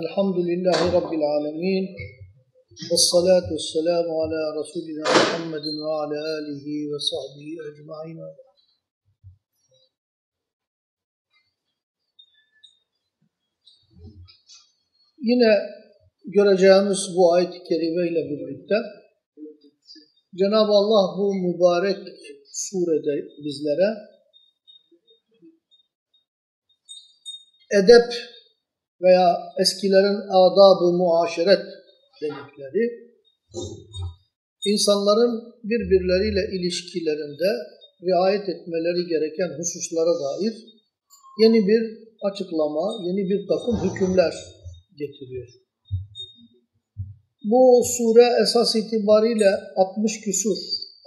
Elhamdülillahi Rabbil alemin. Vessalatu vesselamu ala Resulina Muhammedin ve ala alihi ve sahbihi ecma'in. Yine göreceğimiz bu ayet-i kerime ile birlikte Cenab-ı Allah bu mübarek surede bizlere edep veya eskilerin adab-ı muaşeret dedikleri insanların birbirleriyle ilişkilerinde riayet etmeleri gereken hususlara dair yeni bir açıklama, yeni bir takım hükümler getiriyor. Bu sure esas itibariyle 60 küsur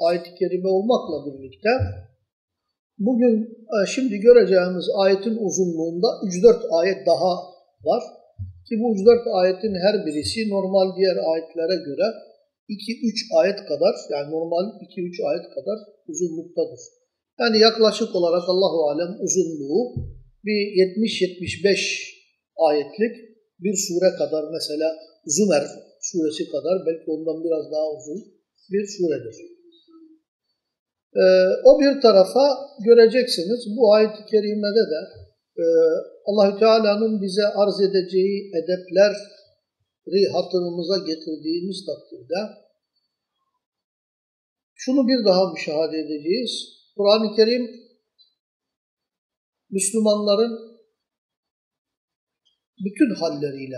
ayet-i kerime olmakla birlikte bugün şimdi göreceğimiz ayetin uzunluğunda 3-4 ayet daha var. Ki bu 3-4 ayetin her birisi normal diğer ayetlere göre 2-3 ayet kadar yani normal 2-3 ayet kadar uzunluktadır. Yani yaklaşık olarak Allahu Alem uzunluğu bir 70-75 ayetlik bir sure kadar mesela Zümer suresi kadar belki ondan biraz daha uzun bir suredir. Ee, o bir tarafa göreceksiniz bu ayet-i kerimede de e, Allahü Teala'nın bize arz edeceği edepleri hatırımıza getirdiğimiz takdirde şunu bir daha müşahede edeceğiz. Kur'an-ı Kerim Müslümanların bütün halleriyle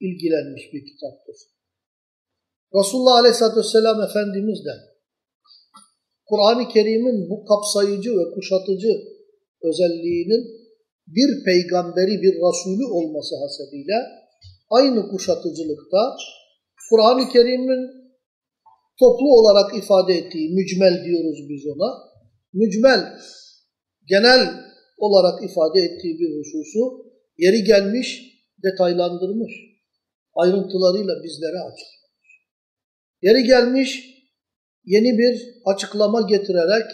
ilgilenmiş bir kitaptır. Resulullah Aleyhisselatü Vesselam Efendimiz de Kur'an-ı Kerim'in bu kapsayıcı ve kuşatıcı özelliğinin bir peygamberi, bir Resulü olması hasebiyle aynı kuşatıcılıkta Kur'an-ı Kerim'in toplu olarak ifade ettiği, mücmel diyoruz biz ona, mücmel, genel olarak ifade ettiği bir hususu yeri gelmiş, detaylandırmış, ayrıntılarıyla bizlere açıklamış. Yeri gelmiş, yeni bir açıklama getirerek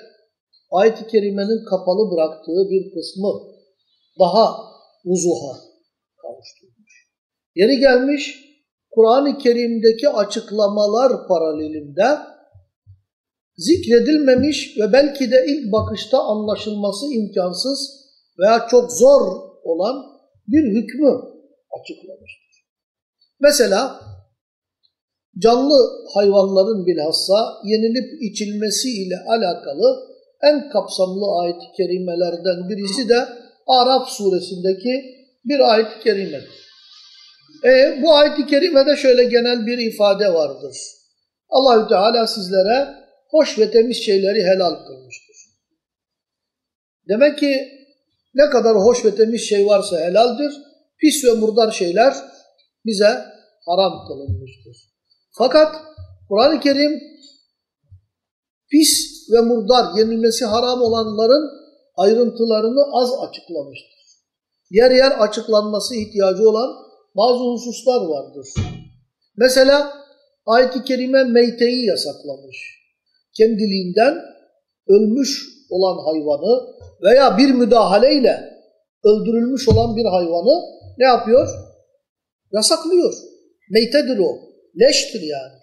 ayet-i kerimenin kapalı bıraktığı bir kısmı daha uzuha kavuşturmuş. Yeri gelmiş, Kur'an-ı Kerim'deki açıklamalar paralelinde zikredilmemiş ve belki de ilk bakışta anlaşılması imkansız veya çok zor olan bir hükmü açıklamıştır. Mesela canlı hayvanların bilhassa yenilip içilmesiyle alakalı en kapsamlı ayet-i kerimelerden birisi de Araf suresindeki bir ayet-i kerimedir. E, bu ayet-i kerimede şöyle genel bir ifade vardır. Allahü Teala sizlere hoş ve temiz şeyleri helal kılmıştır. Demek ki ne kadar hoş ve temiz şey varsa helaldir, pis ve murdar şeyler bize haram kılınmıştır. Fakat Kur'an-ı Kerim pis ve murdar, yenilmesi haram olanların ayrıntılarını az açıklamıştır. Yer yer açıklanması ihtiyacı olan bazı hususlar vardır. Mesela ayet-i kerime meyteyi yasaklamış. Kendiliğinden ölmüş olan hayvanı veya bir müdahaleyle öldürülmüş olan bir hayvanı ne yapıyor? Yasaklıyor. Meytedir o. Leştir yani.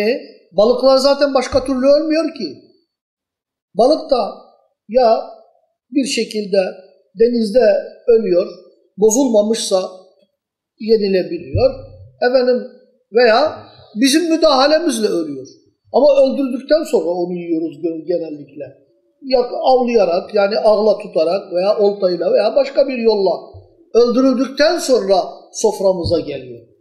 E balıklar zaten başka türlü ölmüyor ki. Balık da ya bir şekilde denizde ölüyor, bozulmamışsa yenilebiliyor. Efendim veya bizim müdahalemizle ölüyor. Ama öldürdükten sonra onu yiyoruz genellikle. Ya avlayarak yani ağla tutarak veya oltayla veya başka bir yolla öldürüldükten sonra soframıza geliyor.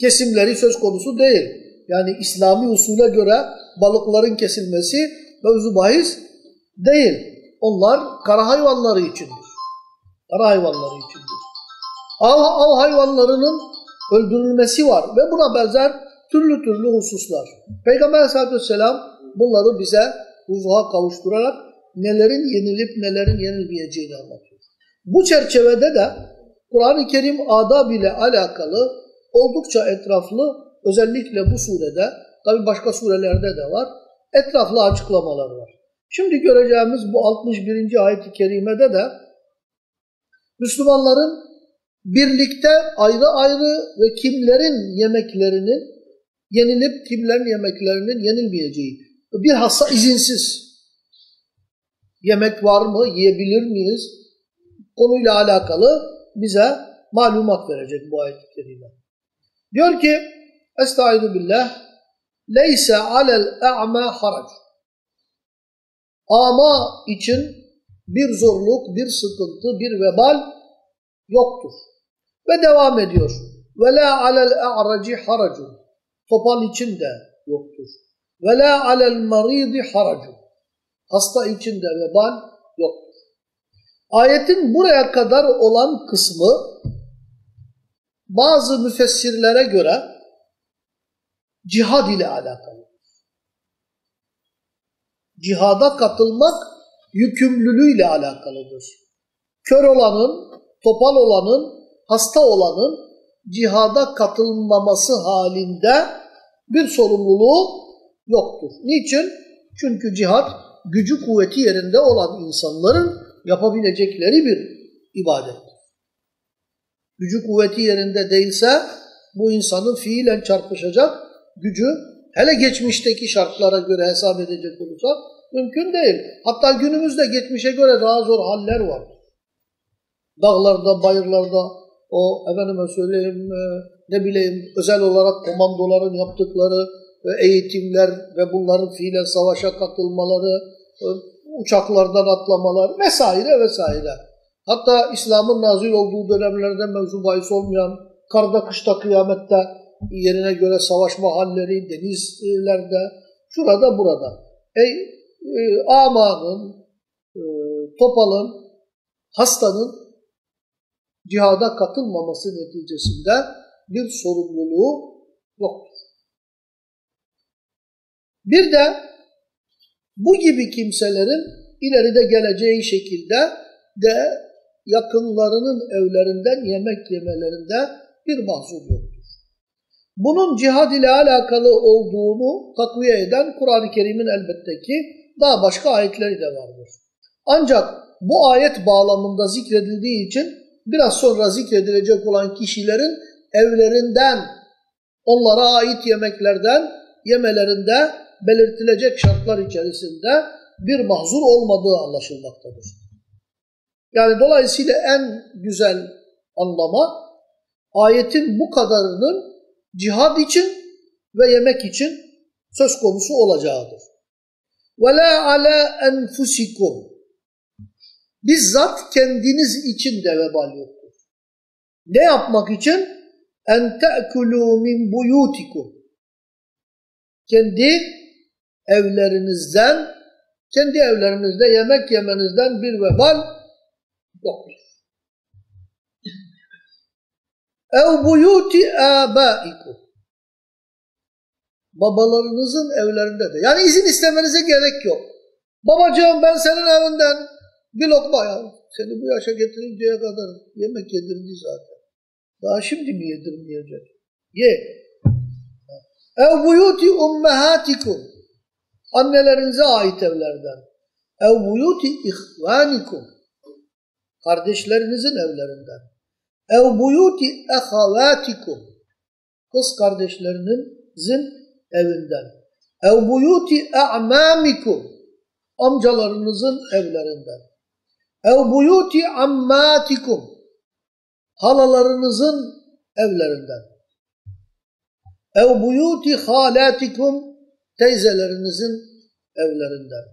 Kesimleri söz konusu değil. Yani İslami usule göre balıkların kesilmesi mevzu bahis değil. Onlar kara hayvanları içindir. Kara hayvanları içindir. Av, av hayvanlarının öldürülmesi var ve buna benzer türlü türlü hususlar. Peygamber aleyhissalatü vesselam bunları bize huzuha kavuşturarak nelerin yenilip nelerin yenilmeyeceğini anlatıyor. Bu çerçevede de Kur'an-ı Kerim adab ile alakalı oldukça etraflı özellikle bu surede tabi başka surelerde de var etraflı açıklamalar var. Şimdi göreceğimiz bu 61. ayet-i kerimede de Müslümanların birlikte ayrı ayrı ve kimlerin yemeklerinin yenilip kimlerin yemeklerinin yenilmeyeceği. Bilhassa izinsiz. Yemek var mı? Yiyebilir miyiz? Konuyla alakalı bize malumat verecek bu ayet-i kerime. Diyor ki Estaizu billah Leyse alel e'ma harac Ama için bir zorluk, bir sıkıntı, bir vebal yoktur. Ve devam ediyor. Ve la alel e'raci haracun Topal için de yoktur. Ve la alel maridi haracun Hasta için de vebal yoktur. Ayetin buraya kadar olan kısmı bazı müfessirlere göre cihad ile alakalı. Cihada katılmak yükümlülüğüyle alakalıdır. Kör olanın, topal olanın, hasta olanın cihada katılmaması halinde bir sorumluluğu yoktur. Niçin? Çünkü cihad gücü kuvveti yerinde olan insanların yapabilecekleri bir ibadettir. Gücü kuvveti yerinde değilse bu insanın fiilen çarpışacak gücü hele geçmişteki şartlara göre hesap edecek olursak mümkün değil. Hatta günümüzde geçmişe göre daha zor haller var. Dağlarda, bayırlarda o efendime söyleyeyim e, ne bileyim özel olarak komandoların yaptıkları eğitimler ve bunların fiilen savaşa katılmaları, e, uçaklardan atlamalar vesaire vesaire. Hatta İslam'ın nazil olduğu dönemlerde mevzu bahis olmayan karda kışta kıyamette yerine göre savaşma halleri denizlerde, şurada burada. Ey e, amanın, e, topalın, hastanın cihada katılmaması neticesinde bir sorumluluğu yoktur. Bir de bu gibi kimselerin ileride geleceği şekilde de yakınlarının evlerinden yemek yemelerinde bir mahzur yoktur. Bunun cihad ile alakalı olduğunu takviye eden Kur'an-ı Kerim'in elbette ki daha başka ayetleri de vardır. Ancak bu ayet bağlamında zikredildiği için biraz sonra zikredilecek olan kişilerin evlerinden, onlara ait yemeklerden yemelerinde belirtilecek şartlar içerisinde bir mahzur olmadığı anlaşılmaktadır. Yani dolayısıyla en güzel anlama ayetin bu kadarının cihad için ve yemek için söz konusu olacağıdır. وَلَا عَلَى أَنْفُسِكُمْ Bizzat kendiniz için de vebal yoktur. Ne yapmak için? اَنْ تَأْكُلُوا مِنْ بُيُوتِكُمْ Kendi evlerinizden, kendi evlerinizde yemek yemenizden bir vebal yoktur. ev buyuti âbâikum. Babalarınızın evlerinde de. Yani izin istemenize gerek yok. Babacığım ben senin evinden bir lokma ya. Seni bu yaşa getirinceye kadar yemek yedirdi zaten. Daha şimdi mi yedirmeyecek? Ye. Ev buyuti ummahatikum. Annelerinize ait evlerden. Ev buyuti ihvanikum. Kardeşlerinizin evlerinden. Ev buyuti ehavatikum kız kardeşlerinizin evinden. Ev buyuti a'mamikum amcalarınızın evlerinden. Ev buyuti ammatikum halalarınızın evlerinden. Ev buyuti halatikum teyzelerinizin evlerinden.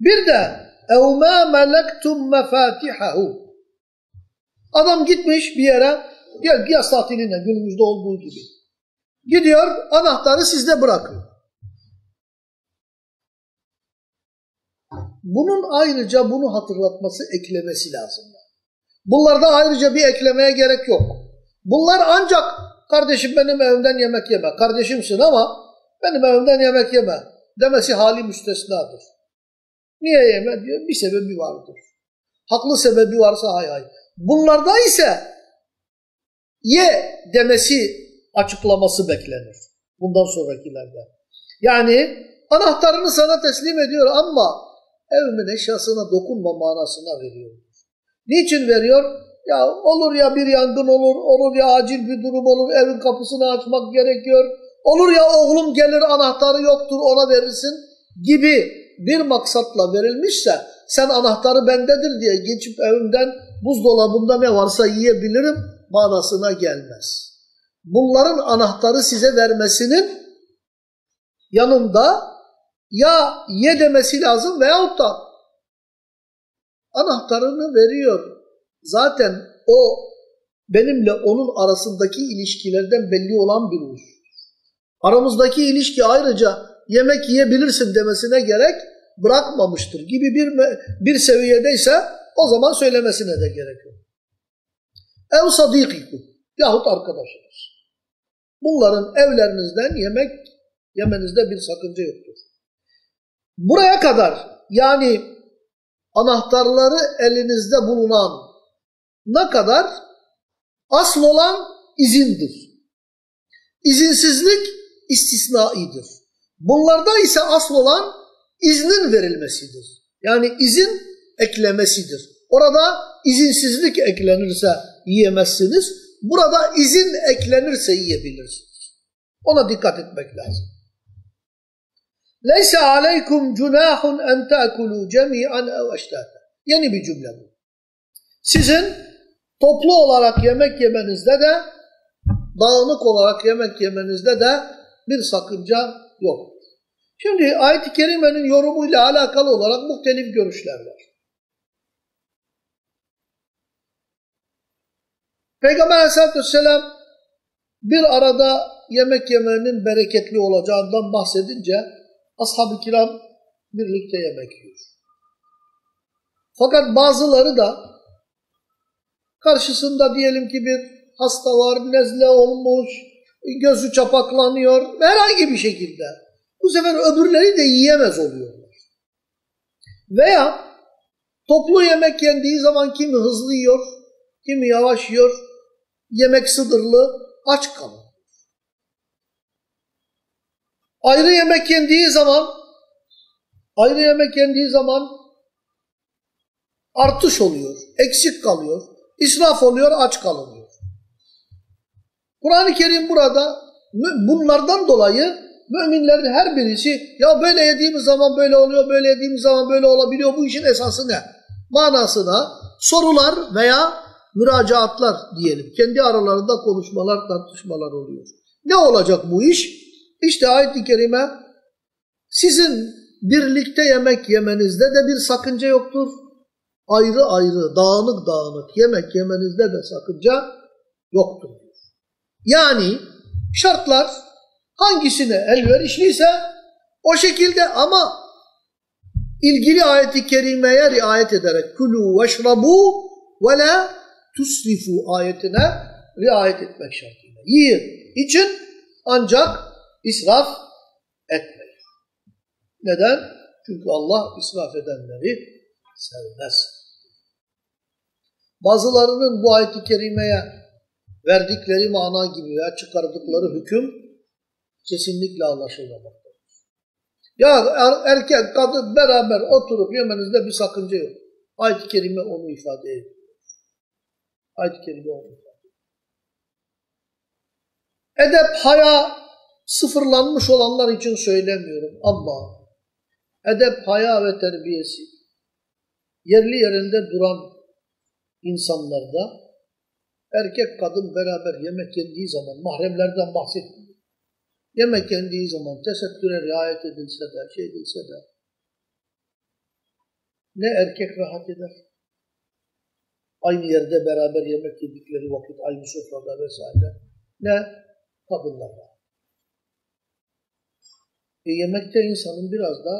Bir de ev ma melektum mefatihahu Adam gitmiş bir yere, gel yaz tatiline günümüzde olduğu gibi. Gidiyor, anahtarı sizde bırakıyor. Bunun ayrıca bunu hatırlatması, eklemesi lazım. Bunlarda ayrıca bir eklemeye gerek yok. Bunlar ancak kardeşim benim evimden yemek yeme, kardeşimsin ama benim evimden yemek yeme demesi hali müstesnadır. Niye yeme diyor? Bir sebebi vardır. Haklı sebebi varsa hay hay. Bunlarda ise ye demesi açıklaması beklenir. Bundan sonrakilerde. Yani anahtarını sana teslim ediyor ama evimin eşyasına dokunma manasına veriyor. Niçin veriyor? Ya olur ya bir yangın olur, olur ya acil bir durum olur, evin kapısını açmak gerekiyor. Olur ya oğlum gelir anahtarı yoktur ona verirsin gibi bir maksatla verilmişse sen anahtarı bendedir diye geçip evimden buzdolabında ne varsa yiyebilirim manasına gelmez. Bunların anahtarı size vermesinin yanında ya ye demesi lazım veyahut da anahtarını veriyor. Zaten o benimle onun arasındaki ilişkilerden belli olan bir husus. Aramızdaki ilişki ayrıca yemek yiyebilirsin demesine gerek bırakmamıştır gibi bir bir seviyedeyse o zaman söylemesine de gerek yok. Ev sadikikum yahut arkadaşınız. Bunların evlerinizden yemek yemenizde bir sakınca yoktur. Buraya kadar yani anahtarları elinizde bulunan ne kadar asıl olan izindir. İzinsizlik istisnaidir. Bunlarda ise asıl olan iznin verilmesidir. Yani izin eklemesidir. Orada izinsizlik eklenirse yiyemezsiniz. Burada izin eklenirse yiyebilirsiniz. Ona dikkat etmek lazım. Leyse aleykum cunahun en te'kulu cemi'an ev eştata. Yeni bir cümle bu. Sizin toplu olarak yemek yemenizde de dağınık olarak yemek yemenizde de bir sakınca yok. Şimdi ayet-i kerimenin yorumuyla alakalı olarak muhtelif görüşler var. Peygamber aleyhissalatü vesselam bir arada yemek yemenin bereketli olacağından bahsedince ashab-ı kiram birlikte yemek yiyor. Fakat bazıları da karşısında diyelim ki bir hasta var, nezle olmuş, gözü çapaklanıyor herhangi bir şekilde. Bu sefer öbürleri de yiyemez oluyorlar. Veya toplu yemek yendiği zaman kimi hızlı yiyor, kimi yavaş yiyor, yemek sınırlı, aç kalır. Ayrı yemek yendiği zaman ayrı yemek yendiği zaman artış oluyor, eksik kalıyor, israf oluyor, aç kalınıyor. Kur'an-ı Kerim burada bunlardan dolayı müminlerin her birisi ya böyle yediğimiz zaman böyle oluyor, böyle yediğimiz zaman böyle olabiliyor. Bu işin esası ne? Manasına sorular veya müracaatlar diyelim. Kendi aralarında konuşmalar, tartışmalar oluyor. Ne olacak bu iş? İşte ayet-i kerime sizin birlikte yemek yemenizde de bir sakınca yoktur. Ayrı ayrı, dağınık dağınık yemek yemenizde de sakınca yoktur. Yani şartlar hangisine elverişliyse o şekilde ama ilgili ayeti kerimeye riayet ederek kulu veşrabu ve la tusrifu ayetine riayet etmek şartıyla. Yiyin, için ancak israf etmeyin. Neden? Çünkü Allah israf edenleri sevmez. Bazılarının bu ayet-i kerimeye verdikleri mana gibi veya çıkardıkları hüküm kesinlikle anlaşılmamaktadır. Ya er, erkek, kadın beraber oturup yemenizde bir sakınca yok. Ayet-i kerime onu ifade ediyor. Ayet-i kerime onu ifade. Edep, haya sıfırlanmış olanlar için söylemiyorum ama edep, haya ve terbiyesi yerli yerinde duran insanlarda erkek kadın beraber yemek yendiği zaman mahremlerden bahsetmiyor. Yemek yendiği zaman tesettüre riayet edilse de, şey edilse de ne erkek rahat eder. Aynı yerde beraber yemek yedikleri vakit aynı sofrada vesaire. Ne kadınlar rahat. E yemekte insanın biraz da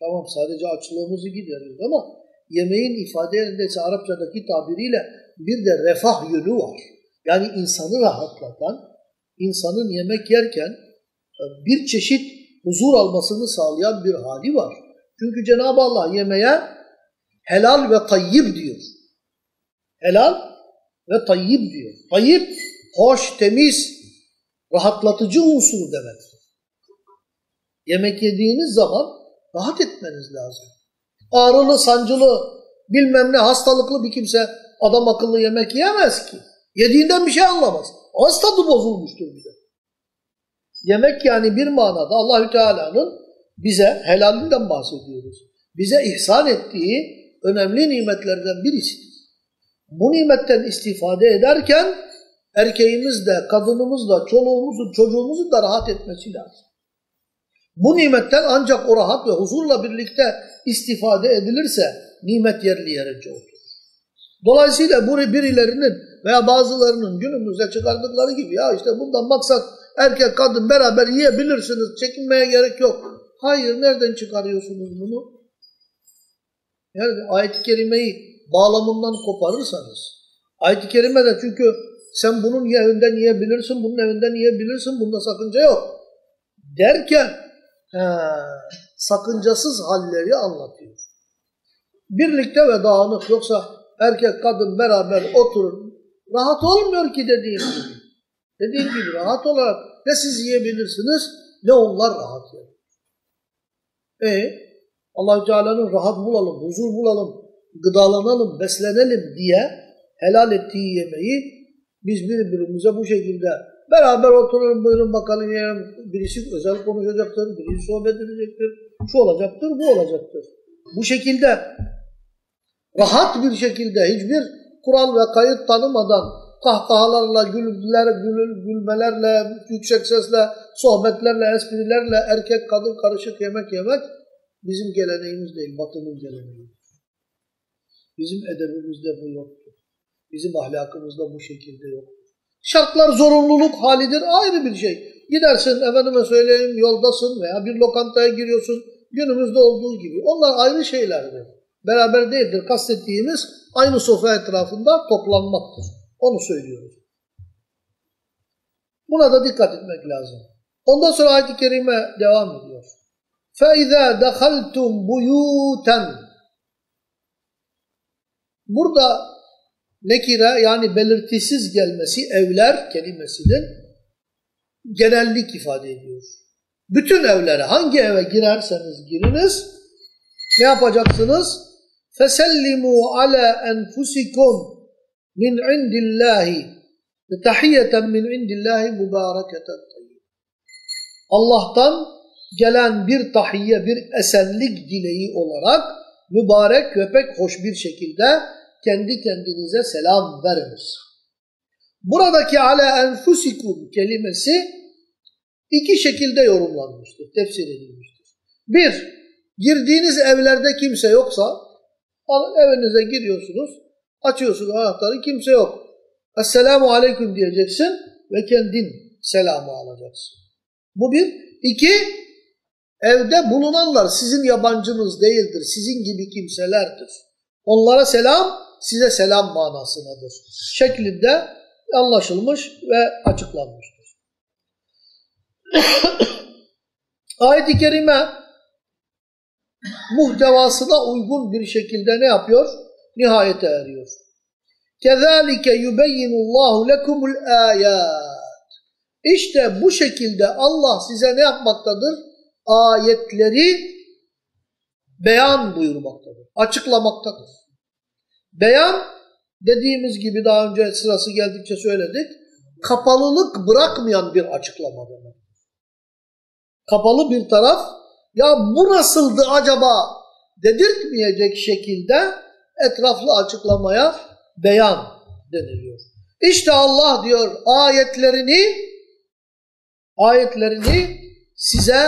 tamam sadece açlığımızı gideriyoruz ama yemeğin ifade yerindeyse Arapçadaki tabiriyle bir de refah yönü var. Yani insanı rahatlatan, insanın yemek yerken e, bir çeşit huzur almasını sağlayan bir hali var. Çünkü Cenab-ı Allah yemeğe helal ve tayyib diyor. Helal ve tayyib diyor. Tayyib, hoş, temiz, rahatlatıcı unsur demektir. Yemek yediğiniz zaman rahat etmeniz lazım. Ağrılı, sancılı, bilmem ne hastalıklı bir kimse adam akıllı yemek yiyemez ki. Yediğinden bir şey anlamaz. Az tadı bozulmuştur bir de. Yemek yani bir manada Allahü Teala'nın bize helalinden bahsediyoruz. Bize ihsan ettiği önemli nimetlerden birisidir. Bu nimetten istifade ederken erkeğimiz de, kadınımız da, çoluğumuzun, çocuğumuzun da rahat etmesi lazım. Bu nimetten ancak o rahat ve huzurla birlikte istifade edilirse nimet yerli yerince olur. Dolayısıyla bu birilerinin veya bazılarının günümüzde çıkardıkları gibi ya işte bundan maksat erkek kadın beraber yiyebilirsiniz, çekinmeye gerek yok. Hayır, nereden çıkarıyorsunuz bunu? Yani ayet-i kerimeyi bağlamından koparırsanız, ayet-i kerime de çünkü sen bunun evinden yiyebilirsin, bunun evinden yiyebilirsin, bunda sakınca yok. Derken he, sakıncasız halleri anlatıyor. Birlikte ve dağınık yoksa erkek kadın beraber oturur. Rahat olmuyor ki dediğim gibi. Dediğim gibi rahat olarak ne siz yiyebilirsiniz ne onlar rahat yer. E allah Teala'nın rahat bulalım, huzur bulalım, gıdalanalım, beslenelim diye helal ettiği yemeği biz birbirimize bu şekilde beraber oturalım, buyurun bakalım yiyelim. Birisi özel konuşacaktır, birisi sohbet edecektir, şu olacaktır, bu olacaktır. Bu şekilde rahat bir şekilde hiçbir kural ve kayıt tanımadan kahkahalarla, gülüler, gül, gülmelerle, yüksek sesle, sohbetlerle, esprilerle erkek kadın karışık yemek yemek bizim geleneğimiz değil, batının geleneği. Bizim edebimizde bu yoktur. Bizim ahlakımızda bu şekilde yok. Şartlar zorunluluk halidir ayrı bir şey. Gidersin efendime söyleyeyim yoldasın veya bir lokantaya giriyorsun günümüzde olduğu gibi. Onlar ayrı şeylerdir. Beraber değildir. Kastettiğimiz aynı sofra etrafında toplanmaktır. Onu söylüyoruz. Buna da dikkat etmek lazım. Ondan sonra ayet-i kerime devam ediyor. فَاِذَا دَخَلْتُمْ بُيُوتًا Burada nekire yani belirtisiz gelmesi evler kelimesinin genellik ifade ediyor. Bütün evlere hangi eve girerseniz giriniz ne yapacaksınız? فَسَلِّمُوا عَلَى أَنْفُسِكُمْ مِنْ عِنْدِ اللّٰهِ تَحِيَّةً مِنْ عِنْدِ اللّٰهِ مُبَارَكَةً Allah'tan gelen bir tahiyye, bir esenlik dileği olarak mübarek ve pek hoş bir şekilde kendi kendinize selam veriniz. Buradaki ale enfusikum kelimesi iki şekilde yorumlanmıştır, tefsir edilmiştir. Bir, girdiğiniz evlerde kimse yoksa evinize giriyorsunuz, açıyorsunuz anahtarı kimse yok. Esselamu aleyküm diyeceksin ve kendin selamı alacaksın. Bu bir. İki, evde bulunanlar sizin yabancınız değildir, sizin gibi kimselerdir. Onlara selam size selam manasındadır. Şeklinde anlaşılmış ve açıklanmıştır. Ayet-i Kerime muhtevasına uygun bir şekilde ne yapıyor? Nihayete eriyor. كَذَٰلِكَ يُبَيِّنُ اللّٰهُ لَكُمُ الْآيَاتِ İşte bu şekilde Allah size ne yapmaktadır? Ayetleri beyan buyurmaktadır, açıklamaktadır. Beyan dediğimiz gibi daha önce sırası geldikçe söyledik. Kapalılık bırakmayan bir açıklama demek. Kapalı bir taraf ya bu nasıldı acaba dedirtmeyecek şekilde etraflı açıklamaya beyan deniliyor. İşte Allah diyor ayetlerini ayetlerini size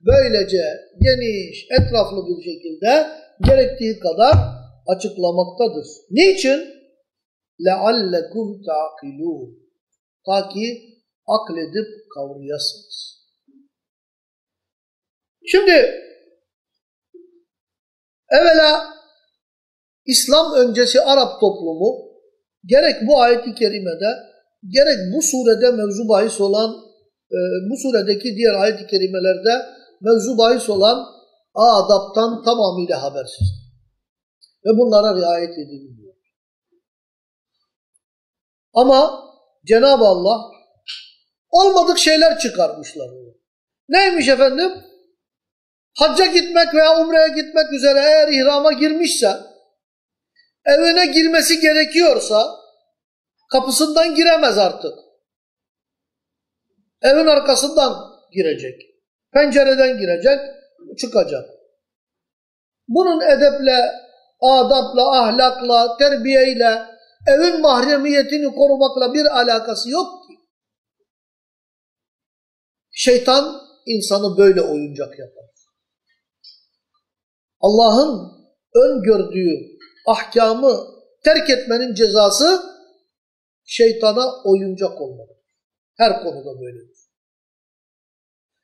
böylece geniş, etraflı bir şekilde gerektiği kadar açıklamaktadır. Niçin? لَعَلَّكُمْ تَعْقِلُونَ Ta ki akledip kavrayasınız. Şimdi evvela İslam öncesi Arap toplumu gerek bu ayet-i kerimede gerek bu surede mevzu bahis olan e, bu suredeki diğer ayet-i kerimelerde mevzu bahis olan adaptan tamamıyla habersizdir. Ve bunlara riayet edilmiyor. Ama Cenab-ı Allah olmadık şeyler çıkarmışlar. Neymiş efendim? Hacca gitmek veya umreye gitmek üzere eğer ihrama girmişse, evine girmesi gerekiyorsa kapısından giremez artık. Evin arkasından girecek. Pencereden girecek, çıkacak. Bunun edeple, adapla, ahlakla, terbiyeyle, evin mahremiyetini korumakla bir alakası yok ki. Şeytan insanı böyle oyuncak yapar. Allah'ın öngördüğü ahkamı terk etmenin cezası şeytana oyuncak olmak. Her konuda böyledir.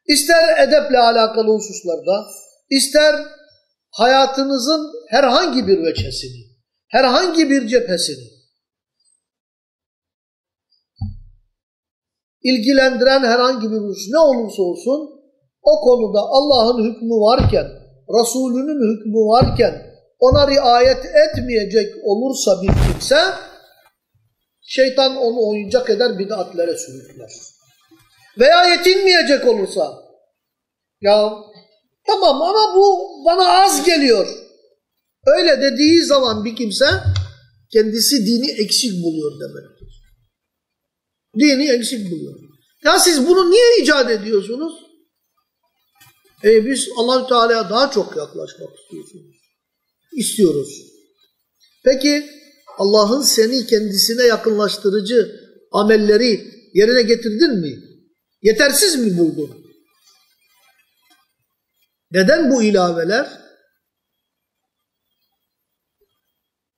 İster edeple alakalı hususlarda, ister hayatınızın herhangi bir veçesini, herhangi bir cephesini ilgilendiren herhangi bir husus ne olursa olsun o konuda Allah'ın hükmü varken, Resulünün hükmü varken ona riayet etmeyecek olursa bir kimse şeytan onu oyuncak eder bid'atlere sürükler. Veya yetinmeyecek olursa ya tamam ama bu bana az geliyor. Öyle dediği zaman bir kimse kendisi dini eksik buluyor demektir. Dini eksik buluyor. Ya siz bunu niye icat ediyorsunuz? E biz allah Teala'ya daha çok yaklaşmak istiyorsunuz. İstiyoruz. Peki Allah'ın seni kendisine yakınlaştırıcı amelleri yerine getirdin mi? Yetersiz mi buldun? Neden bu ilaveler?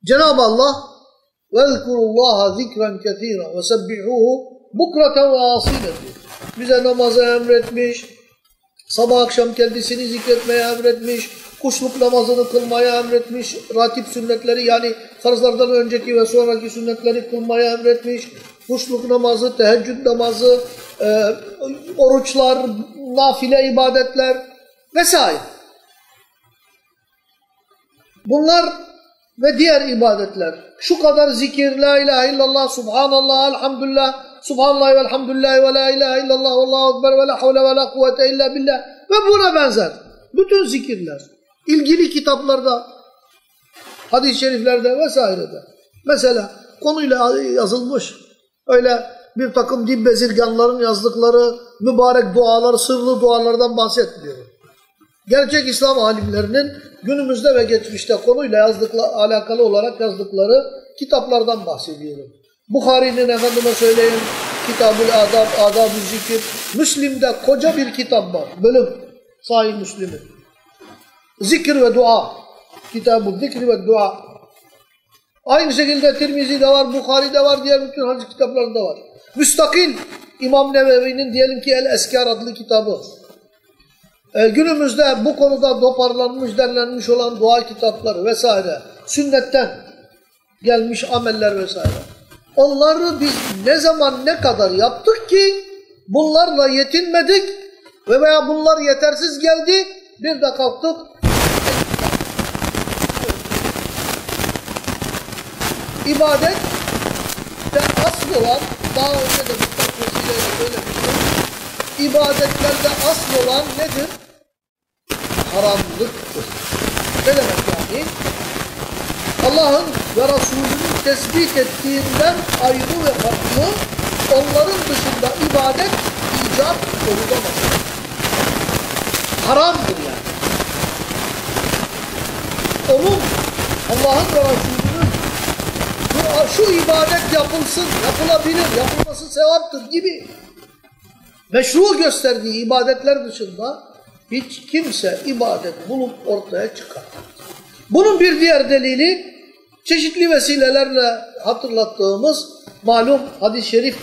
Cenab-ı Allah وَذْكُرُ اللّٰهَ ذِكْرًا كَثِيرًا وَسَبِّحُوهُ بُكْرَةً وَاصِيلًا Bize namazı emretmiş, sabah akşam kendisini zikretmeye emretmiş, kuşluk namazını kılmaya emretmiş, ratip sünnetleri yani farzlardan önceki ve sonraki sünnetleri kılmaya emretmiş, kuşluk namazı, teheccüd namazı, e, oruçlar, nafile ibadetler vesaire. Bunlar ve diğer ibadetler. Şu kadar zikir, la ilahe illallah, subhanallah, elhamdülillah, subhanallah ve elhamdülillah ve la ilahe illallah, allahu ekber ve la havle ve la kuvvete illa billah ve buna benzer. Bütün zikirler. ilgili kitaplarda, hadis-i şeriflerde vesairede. Mesela konuyla yazılmış. Öyle bir takım dib bezirganların yazdıkları mübarek dualar, sırlı dualardan bahsetmiyorum. Gerçek İslam alimlerinin günümüzde ve geçmişte konuyla yazdıkla, alakalı olarak yazdıkları kitaplardan bahsediyorum. Bukhari'nin efendime söyleyeyim Kitabul Adab, Adab-ı Zikir. Müslim'de koca bir kitap var. Bölüm. Sahih Müslim'in. Zikir ve dua. Kitab-ı Zikir ve dua. Aynı şekilde Tirmizi'de var, Bukhari'de var, diğer bütün hadis kitaplarında var. Müstakil İmam Nevevi'nin diyelim ki El Eskar adlı kitabı. E, günümüzde bu konuda toparlanmış, derlenmiş olan dua kitapları vesaire, sünnetten gelmiş ameller vesaire. Onları biz ne zaman ne kadar yaptık ki bunlarla yetinmedik ve veya bunlar yetersiz geldi bir de kalktık ibadet de asıl olan daha önce de birkaç vesileyle söylemiştim ibadetlerde asıl olan nedir? Haramlıktır. Ne demek yani? Allah'ın ve Resulünün tespit ettiğinden ayrı ve farklı onların dışında ibadet icap olulamaz. Haramdır yani. Onun Allah'ın ve Resulünün şu ibadet yapılsın, yapılabilir, yapılması sevaptır gibi meşru gösterdiği ibadetler dışında hiç kimse ibadet bulup ortaya çıkar. Bunun bir diğer delili çeşitli vesilelerle hatırlattığımız malum hadis-i şerif.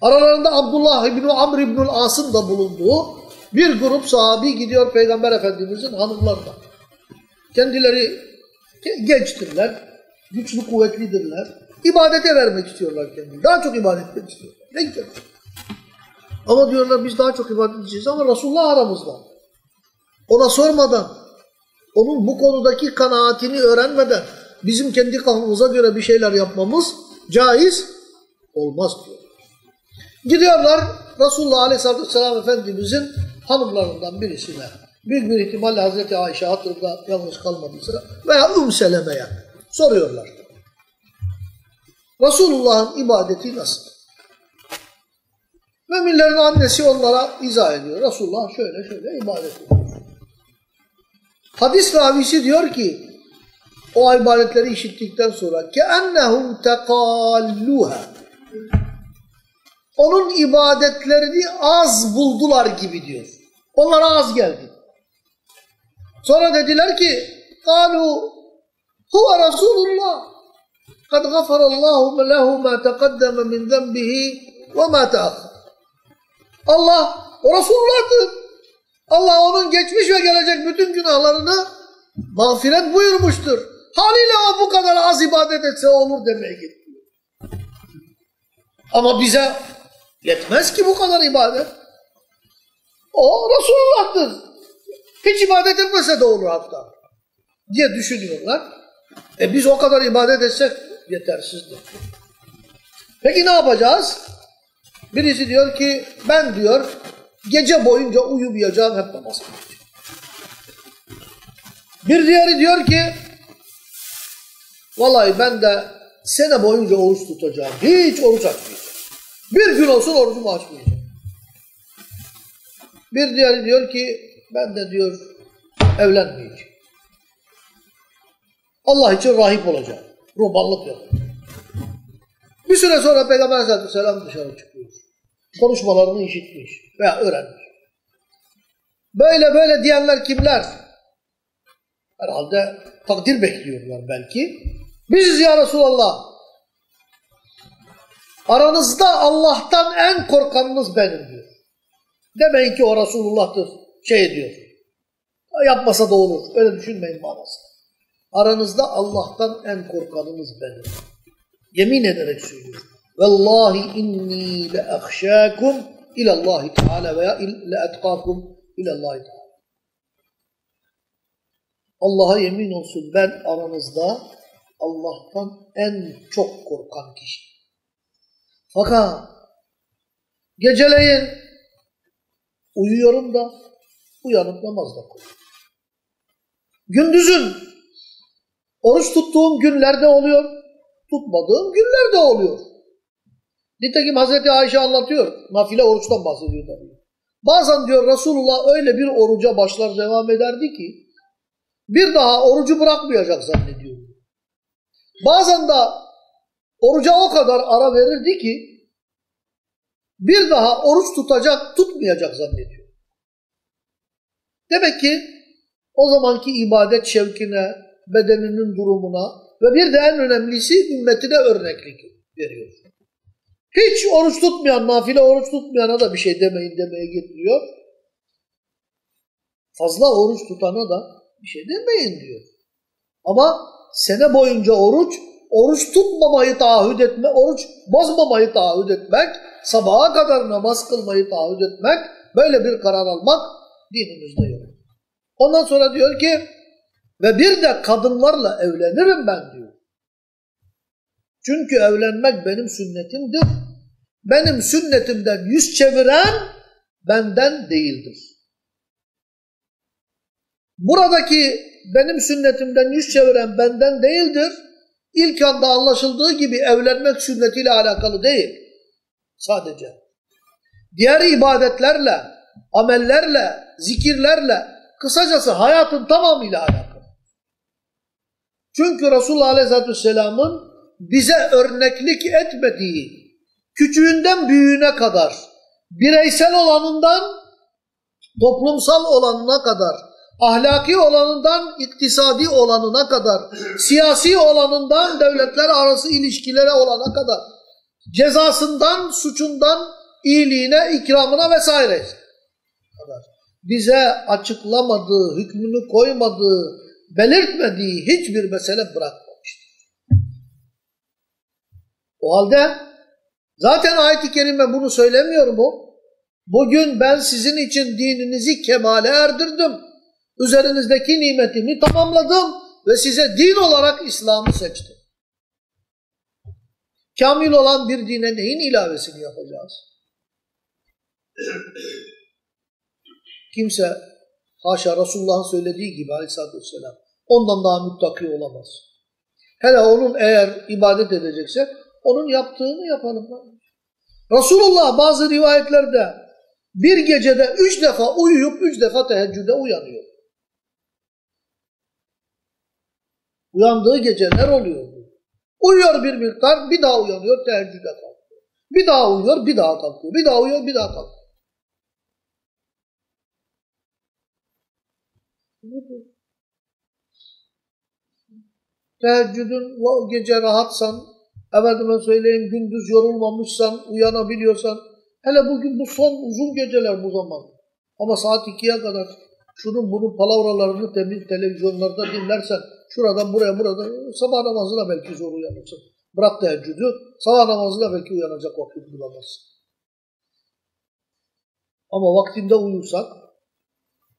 Aralarında Abdullah İbni Amr İbnül As'ın da bulunduğu bir grup sahabi gidiyor Peygamber Efendimiz'in hanımlarına. Kendileri gençtirler, güçlü kuvvetlidirler. İbadete vermek istiyorlar kendini. Daha çok ibadet etmek istiyorlar. Ne güzel. Ama diyorlar biz daha çok ibadet edeceğiz ama Resulullah aramızda. Ona sormadan, onun bu konudaki kanaatini öğrenmeden bizim kendi kafamıza göre bir şeyler yapmamız caiz olmaz diyor. Gidiyorlar Resulullah Aleyhisselatü Vesselam Efendimizin hanımlarından birisine büyük bir ihtimalle Hazreti Ayşe hatırında yalnız kalmadıysa veya Ümmü soruyorlar. Resulullah'ın ibadeti nasıl? Müminlerin annesi onlara izah ediyor. Resulullah şöyle şöyle ibadet ediyor. Hadis ravisi diyor ki o ibadetleri işittikten sonra ki ennehum tekalluha onun ibadetlerini az buldular gibi diyor. Onlara az geldi. Sonra dediler ki kalu huve Resulullah kad gafarallahu lehu ma teqaddeme min zenbihi ve ma. Allah o Resulullah'tır. Allah onun geçmiş ve gelecek bütün günahlarını mağfiret buyurmuştur. Haliyle o bu kadar az ibadet etse olur demeye getiriyor. Ama bize yetmez ki bu kadar ibadet. O Resulullah'tır. Hiç ibadet etmese de olur hatta. Diye düşünüyorlar. E biz o kadar ibadet etsek yetersizdir. Peki ne yapacağız? Birisi diyor ki ben diyor gece boyunca uyumayacağım hep namaz kılacağım. Bir diğeri diyor ki vallahi ben de sene boyunca oruç tutacağım. Hiç oruç açmayacağım. Bir gün olsun orucumu açmayacağım. Bir diğeri diyor ki ben de diyor evlenmeyeceğim. Allah için rahip olacağım. Ruhbanlık yapacağım. Bir süre sonra Peygamber Aleyhisselam dışarı çıkıyor. Konuşmalarını işitmiş veya öğrenmiş. Böyle böyle diyenler kimler? Herhalde takdir bekliyorlar belki. Biziz ya Resulallah. Aranızda Allah'tan en korkanınız benim diyor. Demeyin ki o Resulullah'tır. Şey diyor. Yapmasa da olur. Öyle düşünmeyin manası. Aranızda Allah'tan en korkanınız benim. Yemin ederek söylüyorum. Vallahi inni le ahşakum ilallahi teala veya le etkakum ilallahi teala. Allah'a yemin olsun ben aranızda Allah'tan en çok korkan kişi. Fakat geceleyin uyuyorum da uyanıp namaz da kılıyorum. Gündüzün oruç tuttuğum günlerde oluyor, tutmadığım günlerde oluyor. Nitekim Hazreti Ayşe anlatıyor, nafile oruçtan bahsediyor tabii. Bazen diyor Resulullah öyle bir oruca başlar devam ederdi ki bir daha orucu bırakmayacak zannediyor. Bazen de oruca o kadar ara verirdi ki bir daha oruç tutacak, tutmayacak zannediyor. Demek ki o zamanki ibadet şevkine, bedeninin durumuna ve bir de en önemlisi ümmetine örneklik veriyor. Hiç oruç tutmayan, nafile oruç tutmayana da bir şey demeyin demeye getiriyor. Fazla oruç tutana da bir şey demeyin diyor. Ama sene boyunca oruç, oruç tutmamayı taahhüt etme, oruç bozmamayı taahhüt etmek, sabaha kadar namaz kılmayı taahhüt etmek, böyle bir karar almak dinimizde yok. Ondan sonra diyor ki ve bir de kadınlarla evlenirim ben diyor. Çünkü evlenmek benim sünnetimdir. Benim sünnetimden yüz çeviren benden değildir. Buradaki benim sünnetimden yüz çeviren benden değildir. İlk anda anlaşıldığı gibi evlenmek sünnetiyle alakalı değil. Sadece. Diğer ibadetlerle, amellerle, zikirlerle, kısacası hayatın tamamıyla alakalı. Çünkü Resulullah Aleyhisselatü Vesselam'ın bize örneklik etmediği, küçüğünden büyüğüne kadar, bireysel olanından toplumsal olanına kadar, ahlaki olanından iktisadi olanına kadar, siyasi olanından devletler arası ilişkilere olana kadar, cezasından, suçundan, iyiliğine, ikramına vesaire kadar bize açıklamadığı, hükmünü koymadığı, belirtmediği hiçbir mesele bırakmamıştır. O halde zaten ayet-i kerime bunu söylemiyor mu? Bugün ben sizin için dininizi kemale erdirdim. Üzerinizdeki nimetimi tamamladım ve size din olarak İslam'ı seçtim. Kamil olan bir dine neyin ilavesini yapacağız? Kimse haşa Resulullah'ın söylediği gibi aleyhissalatü vesselam ondan daha müttaki olamaz. Hele onun eğer ibadet edeceksek onun yaptığını yapalım. Resulullah bazı rivayetlerde bir gecede üç defa uyuyup üç defa teheccüde uyanıyor. Uyandığı geceler oluyor. Uyuyor bir miktar, bir daha uyanıyor, teheccüde kalkıyor. Bir daha uyuyor, bir daha kalkıyor. Bir daha uyuyor, bir daha kalkıyor. Teheccüdün gece rahatsan, efendime söyleyeyim gündüz yorulmamışsan, uyanabiliyorsan, hele bugün bu son uzun geceler bu zaman. Ama saat ikiye kadar şunun bunun palavralarını temiz televizyonlarda dinlersen, şuradan buraya buradan sabah namazına belki zor uyanırsın. Bırak teheccüdü, sabah namazına belki uyanacak vakit bulamazsın. Ama vaktinde uyursak,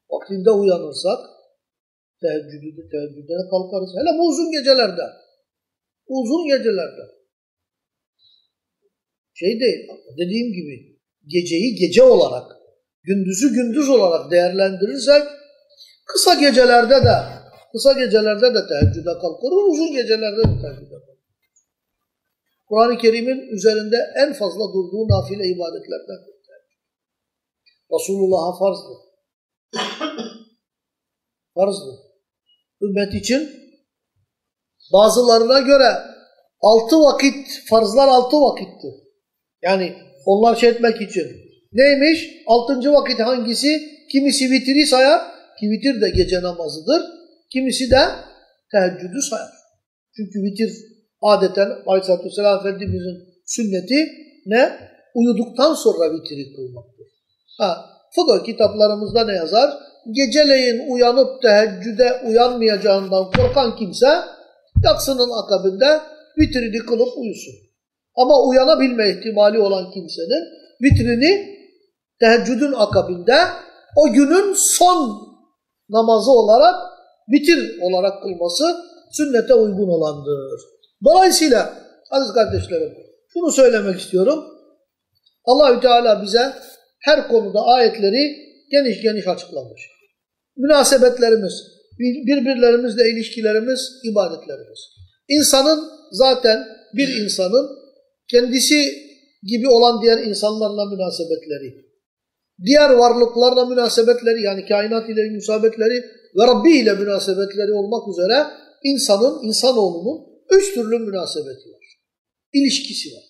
vaktinde uyanırsak, teheccüdü, teheccüden kalkarız. Hele bu uzun gecelerde. Uzun gecelerde. Şey değil, dediğim gibi geceyi gece olarak, gündüzü gündüz olarak değerlendirirsek kısa gecelerde de kısa gecelerde de teheccüde kalkarız, uzun gecelerde de teheccüde kalkarız. Kur'an-ı Kerim'in üzerinde en fazla durduğu nafile ibadetlerden Resulullah'a farzdır. farzdır. Ümmet için bazılarına göre altı vakit, farzlar altı vakittir. Yani onlar şey etmek için. Neymiş? Altıncı vakit hangisi? Kimisi vitri sayar, ki vitir de gece namazıdır. Kimisi de teheccüdü sayar. Çünkü vitir adeten Aleyhisselatü Vesselam Efendimizin sünneti ne? Uyuduktan sonra vitri kılmaktır. Ha, fıkıh kitaplarımızda ne yazar? Geceleyin uyanıp teheccüde uyanmayacağından korkan kimse yatsının akabinde vitrini kılıp uyusun. Ama uyanabilme ihtimali olan kimsenin vitrini teheccüdün akabinde o günün son namazı olarak vitir olarak kılması sünnete uygun olandır. Dolayısıyla aziz kardeşlerim şunu söylemek istiyorum. Allahü Teala bize her konuda ayetleri geniş geniş açıklamış. Münasebetlerimiz, birbirlerimizle ilişkilerimiz, ibadetlerimiz. İnsanın zaten bir insanın kendisi gibi olan diğer insanlarla münasebetleri, diğer varlıklarla münasebetleri yani kainat ile münasebetleri ve Rabbi ile münasebetleri olmak üzere insanın, insanoğlunun üç türlü münasebeti var. İlişkisi var.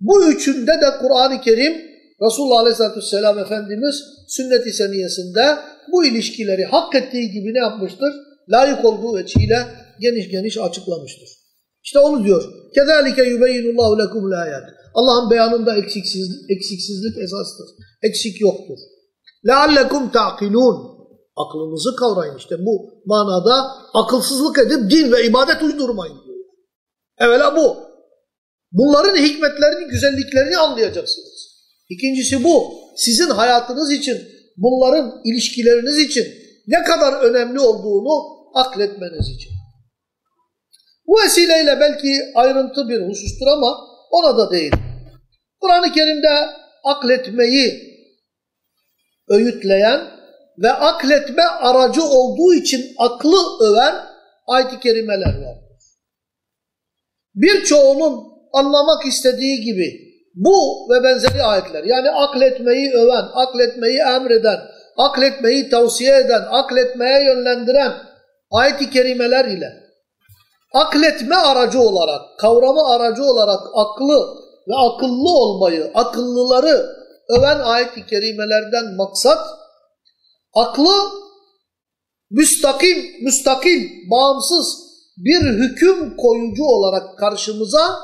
Bu üçünde de Kur'an-ı Kerim Resulullah Aleyhisselatü Vesselam Efendimiz sünnet-i seniyesinde bu ilişkileri hak ettiği gibi ne yapmıştır? Layık olduğu veçiyle geniş geniş açıklamıştır. İşte onu diyor. Kezalike yubeyyinullahu lekumul ayat. Allah'ın beyanında eksiksizlik, eksiksizlik esastır. Eksik yoktur. Leallekum taqilun. Aklınızı kavrayın işte bu manada akılsızlık edip din ve ibadet uydurmayın diyor. Evvela bu. Bunların hikmetlerini, güzelliklerini anlayacaksınız. İkincisi bu. Sizin hayatınız için, bunların ilişkileriniz için ne kadar önemli olduğunu akletmeniz için. Bu vesileyle belki ayrıntı bir husustur ama ona da değil. Kur'an-ı Kerim'de akletmeyi öğütleyen ve akletme aracı olduğu için aklı öven ayet-i kerimeler vardır. Birçoğunun anlamak istediği gibi bu ve benzeri ayetler yani akletmeyi öven, akletmeyi emreden, akletmeyi tavsiye eden, akletmeye yönlendiren ayet-i kerimeler ile akletme aracı olarak, kavrama aracı olarak aklı ve akıllı olmayı, akıllıları öven ayet-i kerimelerden maksat aklı müstakim, müstakil, bağımsız bir hüküm koyucu olarak karşımıza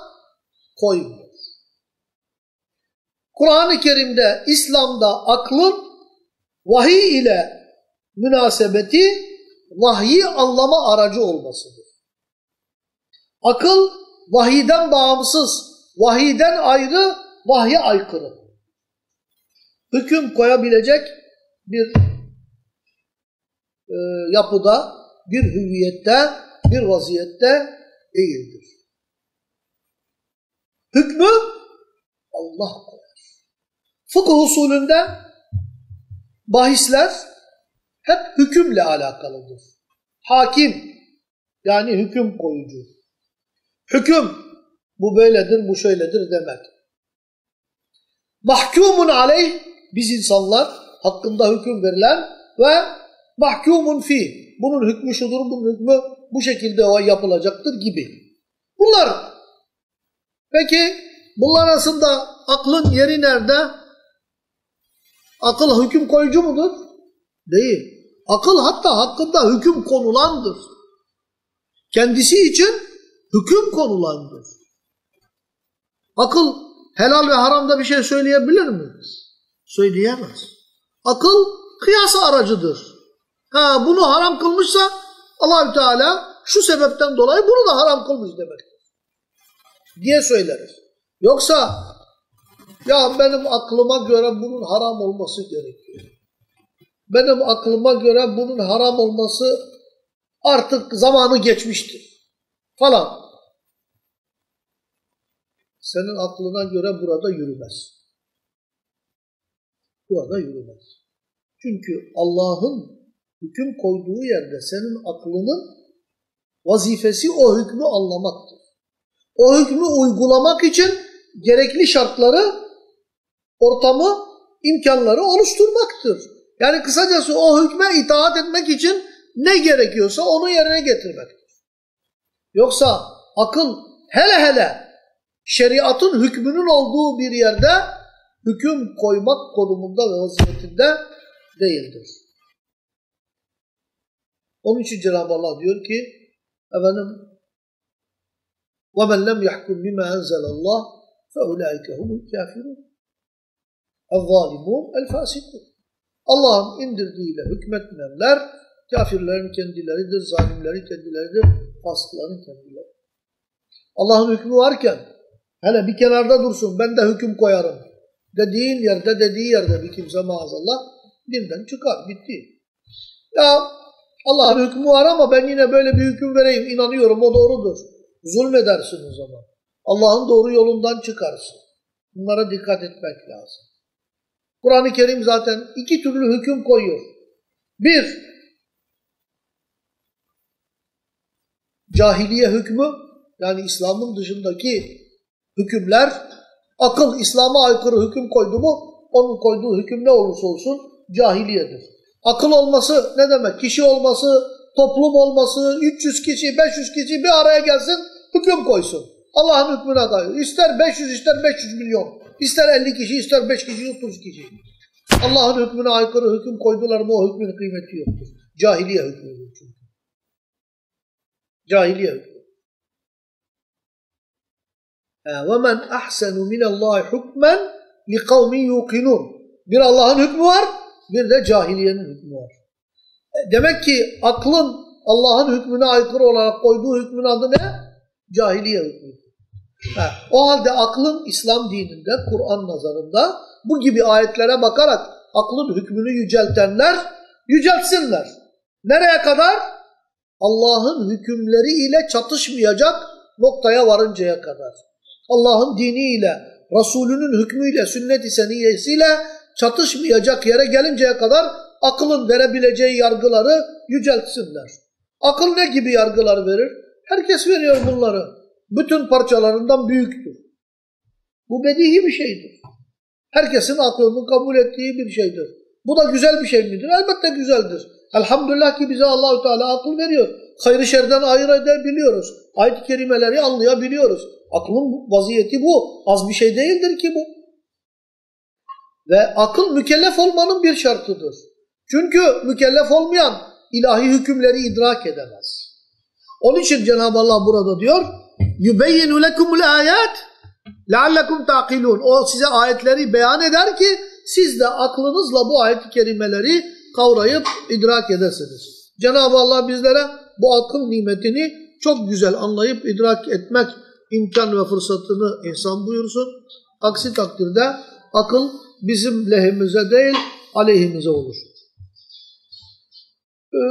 koymuyor. Kur'an-ı Kerim'de, İslam'da aklın vahiy ile münasebeti vahyi anlama aracı olmasıdır. Akıl vahiyden bağımsız, vahiyden ayrı, vahye aykırı. Hüküm koyabilecek bir e, yapıda, bir hüviyette, bir vaziyette değildir. Hükmü Allah koyar. Fıkıh usulünde bahisler hep hükümle alakalıdır. Hakim yani hüküm koyucu. Hüküm bu böyledir, bu şöyledir demek. Mahkumun aleyh biz insanlar hakkında hüküm verilen ve mahkumun fi bunun hükmü şudur, bunun hükmü bu şekilde o yapılacaktır gibi. Bunlar peki bunlar arasında aklın yeri nerede? Akıl hüküm koyucu mudur? Değil. Akıl hatta hakkında hüküm konulandır. Kendisi için hüküm konulandır. Akıl helal ve haramda bir şey söyleyebilir mi? Söyleyemez. Akıl kıyas aracıdır. Ha bunu haram kılmışsa Allahü Teala şu sebepten dolayı bunu da haram kılmış demektir. Diye söyleriz. Yoksa ya benim aklıma göre bunun haram olması gerekiyor. Benim aklıma göre bunun haram olması artık zamanı geçmiştir. Falan. Senin aklına göre burada yürümez. Burada yürümez. Çünkü Allah'ın hüküm koyduğu yerde senin aklının vazifesi o hükmü anlamaktır. O hükmü uygulamak için gerekli şartları, ortamı, imkanları oluşturmaktır. Yani kısacası o hükme itaat etmek için ne gerekiyorsa onu yerine getirmektir. Yoksa akıl hele hele şeriatın hükmünün olduğu bir yerde hüküm koymak konumunda ve vaziyetinde değildir. Onun için Cenab-ı Allah diyor ki efendim وَمَنْ لَمْ يَحْكُمْ بِمَا أَنْزَلَ اللّٰهِ فَاُولَٰئِكَ هُمُ الْكَافِرُونَ الظَّالِمُونَ الْفَاسِقُونَ Allah'ın indirdiğiyle hükmetmeyenler kafirlerin kendileridir, zalimlerin kendileridir, fasıkların kendileri. Allah'ın hükmü varken hele bir kenarda dursun ben de hüküm koyarım dediğin yerde dediği yerde bir kimse maazallah birden çıkar bitti. Ya Allah'ın hükmü var ama ben yine böyle bir hüküm vereyim inanıyorum o doğrudur. Zulmedersin o zaman. Allah'ın doğru yolundan çıkarsın. Bunlara dikkat etmek lazım. Kur'an-ı Kerim zaten iki türlü hüküm koyuyor. Bir, cahiliye hükmü yani İslam'ın dışındaki hükümler akıl İslam'a aykırı hüküm koydu mu onun koyduğu hüküm ne olursa olsun cahiliyedir. Akıl olması ne demek? Kişi olması, toplum olması, 300 kişi, 500 kişi bir araya gelsin hüküm koysun. Allah'ın hükmüne dair. İster 500 ister 500 milyon. İster 50 kişi, ister 5 kişi, 30 kişi. Allah'ın hükmüne aykırı hüküm koydular mı o hükmün kıymeti yoktur. Cahiliye hükmüdür. Cahiliye hükmü. وَمَنْ أَحْسَنُ مِنَ اللّٰهِ حُكْمًا لِقَوْمٍ يُوقِنُونَ Bir Allah'ın hükmü var, bir de cahiliyenin hükmü var. Demek ki aklın Allah'ın hükmüne aykırı olarak koyduğu hükmün adı ne? Cahiliye hükmü. Ha, o halde aklın İslam dininde, Kur'an nazarında bu gibi ayetlere bakarak aklın hükmünü yüceltenler yüceltsinler. Nereye kadar? Allah'ın hükümleri ile çatışmayacak noktaya varıncaya kadar. Allah'ın diniyle, Resulünün hükmüyle, sünnet-i seniyesiyle çatışmayacak yere gelinceye kadar akılın verebileceği yargıları yüceltsinler. Akıl ne gibi yargılar verir? Herkes veriyor bunları bütün parçalarından büyüktür. Bu bedihi bir şeydir. Herkesin aklının kabul ettiği bir şeydir. Bu da güzel bir şey midir? Elbette güzeldir. Elhamdülillah ki bize Allahü Teala akıl veriyor. Hayrı şerden ayırt edebiliyoruz. Ayet-i kerimeleri anlayabiliyoruz. Aklın vaziyeti bu. Az bir şey değildir ki bu. Ve akıl mükellef olmanın bir şartıdır. Çünkü mükellef olmayan ilahi hükümleri idrak edemez. Onun için Cenab-ı Allah burada diyor yubeyyinu lekumul ayat leallekum taqilun. O size ayetleri beyan eder ki siz de aklınızla bu ayet-i kerimeleri kavrayıp idrak edesiniz. Cenab-ı Allah bizlere bu akıl nimetini çok güzel anlayıp idrak etmek imkan ve fırsatını insan buyursun. Aksi takdirde akıl bizim lehimize değil aleyhimize olur. Ee,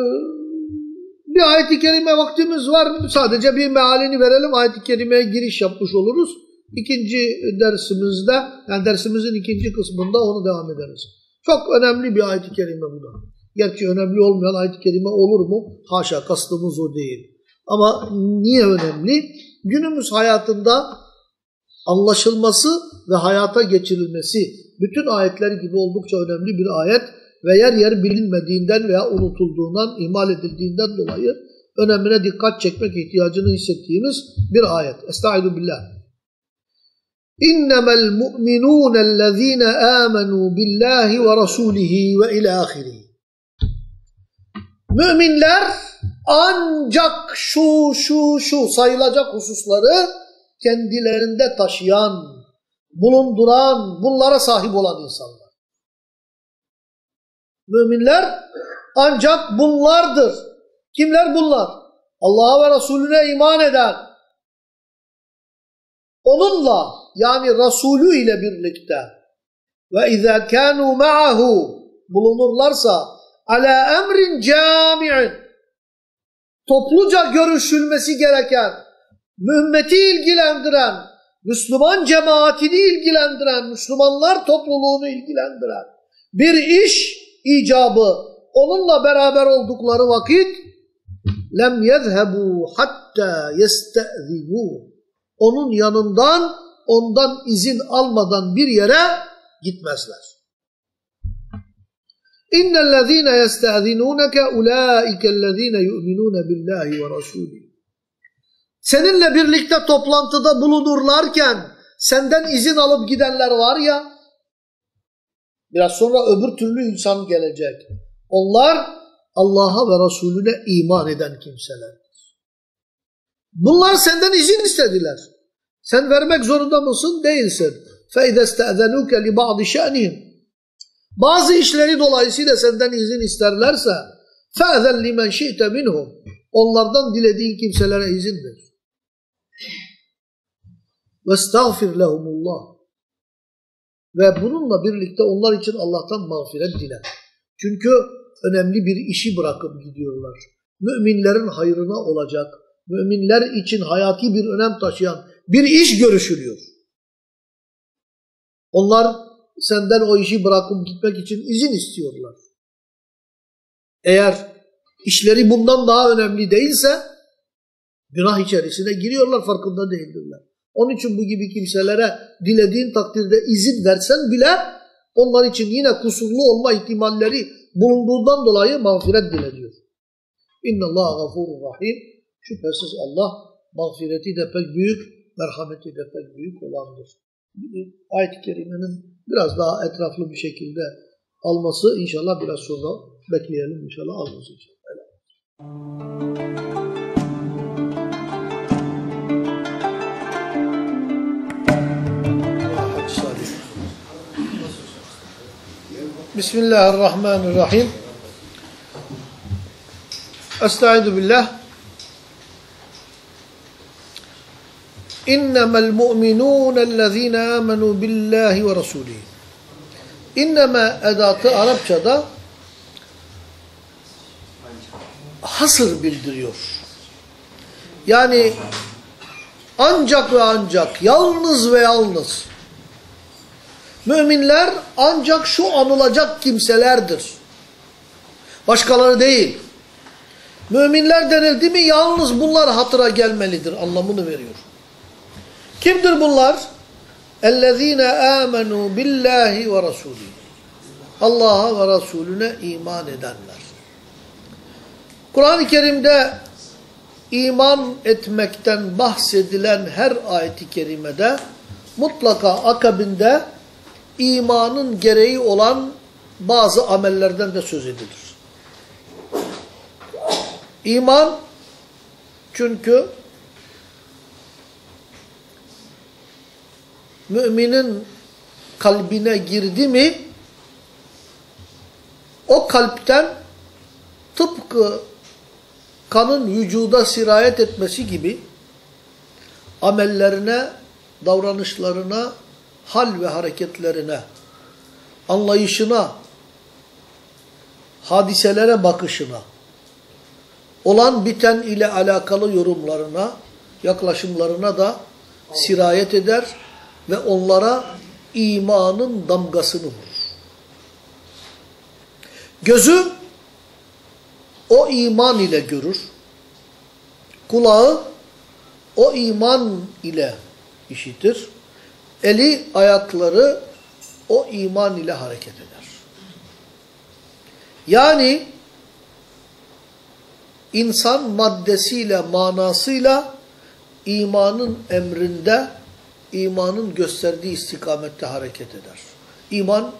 bir ayet-i kerime vaktimiz var. Sadece bir mealini verelim. Ayet-i kerimeye giriş yapmış oluruz. İkinci dersimizde, yani dersimizin ikinci kısmında onu devam ederiz. Çok önemli bir ayet-i kerime bu da. Gerçi önemli olmayan ayet-i kerime olur mu? Haşa kastımız o değil. Ama niye önemli? Günümüz hayatında anlaşılması ve hayata geçirilmesi bütün ayetler gibi oldukça önemli bir ayet ve yer yer bilinmediğinden veya unutulduğundan, ihmal edildiğinden dolayı önemine dikkat çekmek ihtiyacını hissettiğimiz bir ayet. Estaizu billah. Mu'minûnellezîne âmenû billahi ve rasûlihi ve ilâ ahirih. Müminler ancak şu şu şu sayılacak hususları kendilerinde taşıyan, bulunduran, bunlara sahip olan insanlar. Müminler ancak bunlardır. Kimler bunlar? Allah'a ve Resulüne iman eden, onunla yani Resulü ile birlikte ve izâ kânû ma'ahu bulunurlarsa ala emrin cami'in topluca görüşülmesi gereken, mümmeti ilgilendiren, Müslüman cemaatini ilgilendiren, Müslümanlar topluluğunu ilgilendiren bir iş icabı onunla beraber oldukları vakit lem yezhebu hatta yeste'zinu onun yanından ondan izin almadan bir yere gitmezler. İnnellezîne yeste'zinûneke ulâikellezîne yu'minûne billâhi ve rasûlih. Seninle birlikte toplantıda bulunurlarken senden izin alıp gidenler var ya, biraz sonra öbür türlü insan gelecek. Onlar Allah'a ve Resulüne iman eden kimseler. Bunlar senden izin istediler. Sen vermek zorunda mısın? Değilsin. فَاِذَا اسْتَأْذَنُوكَ لِبَعْضِ شَأْنِهِمْ bazı işleri dolayısıyla senden izin isterlerse فَاَذَنْ لِمَنْ شِئْتَ مِنْهُمْ Onlardan dilediğin kimselere izin ver. وَاسْتَغْفِرْ لَهُمُ اللّٰهِ Ve bununla birlikte onlar için Allah'tan mağfiret dile. Çünkü önemli bir işi bırakıp gidiyorlar. Müminlerin hayrına olacak, müminler için hayati bir önem taşıyan bir iş görüşülüyor. Onlar senden o işi bırakıp gitmek için izin istiyorlar. Eğer işleri bundan daha önemli değilse günah içerisine giriyorlar farkında değildirler. Onun için bu gibi kimselere dilediğin takdirde izin versen bile onlar için yine kusurlu olma ihtimalleri bulunduğundan dolayı mağfiret dileniyor. İnna Allah gafurur rahim. Şüphesiz Allah mağfireti de pek büyük, merhameti de pek büyük olandır. Ayet-i Kerime'nin biraz daha etraflı bir şekilde alması inşallah biraz sonra bekleyelim inşallah alırız inşallah. Bismillahirrahmanirrahim. Estaizu billah. İnnemel mu'minûnellezîne âmenû billâhi ve rasûlî. İnneme edatı Arapçada hasır bildiriyor. Yani ancak ve ancak, yalnız ve yalnız. Müminler ancak şu anılacak kimselerdir. Başkaları değil. Müminler denildi mi yalnız bunlar hatıra gelmelidir anlamını veriyor. Kimdir bunlar? اَلَّذ۪ينَ آمَنُوا بِاللّٰهِ وَرَسُولِهِ Allah'a ve Resulüne iman edenler. Kur'an-ı Kerim'de iman etmekten bahsedilen her ayeti kerimede mutlaka akabinde imanın gereği olan bazı amellerden de söz edilir. İman çünkü müminin kalbine girdi mi o kalpten tıpkı kanın vücuda sirayet etmesi gibi amellerine, davranışlarına, hal ve hareketlerine, anlayışına, hadiselere bakışına, olan biten ile alakalı yorumlarına, yaklaşımlarına da sirayet eder ve onlara imanın damgasını vurur. Gözü o iman ile görür. Kulağı o iman ile işitir. Eli, ayakları o iman ile hareket eder. Yani insan maddesiyle, manasıyla imanın emrinde, imanın gösterdiği istikamette hareket eder. İman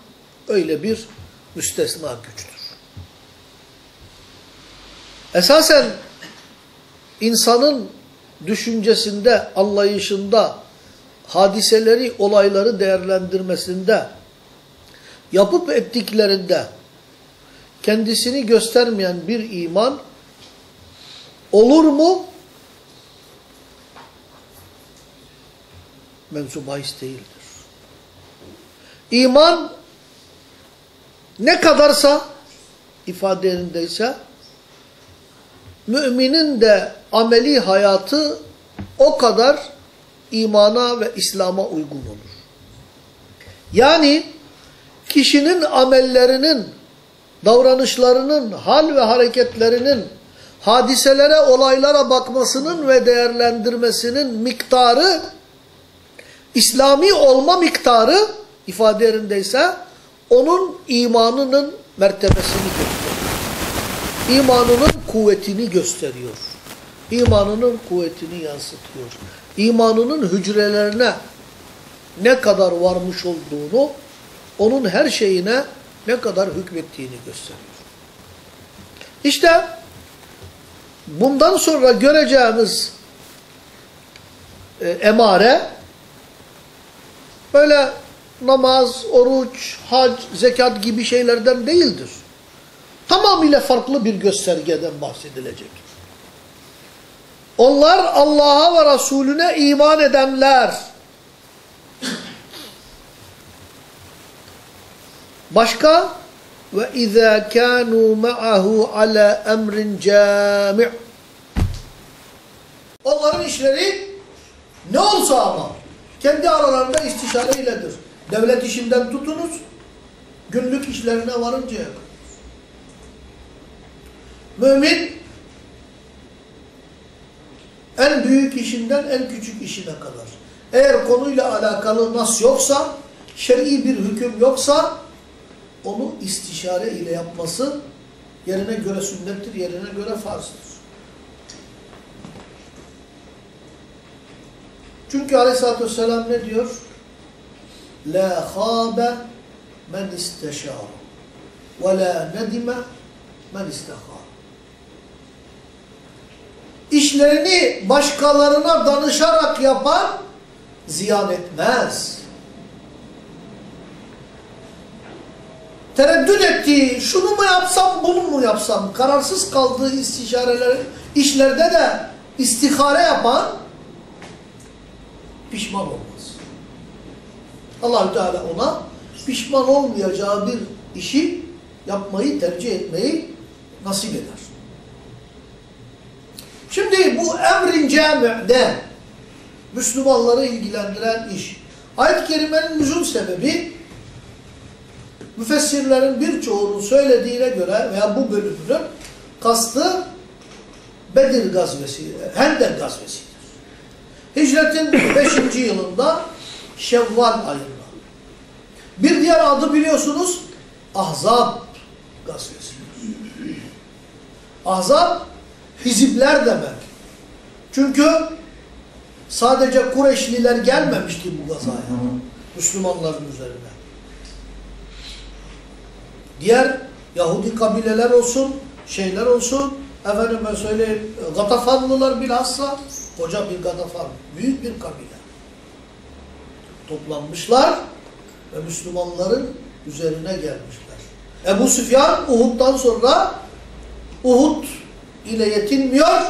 öyle bir müstesna güçtür. Esasen insanın düşüncesinde, anlayışında, hadiseleri, olayları değerlendirmesinde, yapıp ettiklerinde kendisini göstermeyen bir iman olur mu? Mensup bahis değildir. İman ne kadarsa ifade yerindeyse müminin de ameli hayatı o kadar imana ve İslam'a uygun olur. Yani kişinin amellerinin, davranışlarının, hal ve hareketlerinin, hadiselere, olaylara bakmasının ve değerlendirmesinin miktarı, İslami olma miktarı ifade yerindeyse onun imanının mertebesini gösteriyor. İmanının kuvvetini gösteriyor. İmanının kuvvetini yansıtıyor. İmanının hücrelerine ne kadar varmış olduğunu, onun her şeyine ne kadar hükmettiğini gösteriyor. İşte bundan sonra göreceğimiz e, emare böyle namaz, oruç, hac, zekat gibi şeylerden değildir. Tamamıyla farklı bir göstergeden bahsedilecek. Onlar Allah'a ve Resulüne iman edenler. Başka ve izâ kânû ma'ahu alâ emrin câmi' Onların işleri ne olsa ama kendi aralarında istişare iledir. Devlet işinden tutunuz, günlük işlerine varıncaya. Mümin en büyük işinden en küçük işine kadar. Eğer konuyla alakalı nas yoksa, şer'i bir hüküm yoksa, onu istişare ile yapması yerine göre sünnettir, yerine göre farzdır. Çünkü aleyhissalatü vesselam ne diyor? La khâbe men isteşâr ve la nedime men istehâr. İşlerini başkalarına danışarak yapan ziyan etmez. Tereddüt ettiği, şunu mu yapsam, bunu mu yapsam, kararsız kaldığı istişareler, işlerde de istihare yapan pişman olmaz. Allahü Teala ona pişman olmayacağı bir işi yapmayı, tercih etmeyi nasip eder. Şimdi bu emrin cami'de Müslümanları ilgilendiren iş. Ayet-i Kerime'nin nüzul sebebi müfessirlerin birçoğunun söylediğine göre veya bu bölümünün kastı Bedir gazvesi, Hendek gazvesidir. Hicretin 5. yılında Şevval ayında. Bir diğer adı biliyorsunuz Ahzab gazvesi. Ahzab hizipler demek. Çünkü sadece Kureyşliler gelmemişti bu gazaya. Müslümanların üzerine. Diğer Yahudi kabileler olsun, şeyler olsun, efendime söyleyeyim, Gatafanlılar bilhassa, koca bir Gatafan, büyük bir kabile. Toplanmışlar ve Müslümanların üzerine gelmişler. Ebu Süfyan Uhud'dan sonra Uhud ile yetinmiyor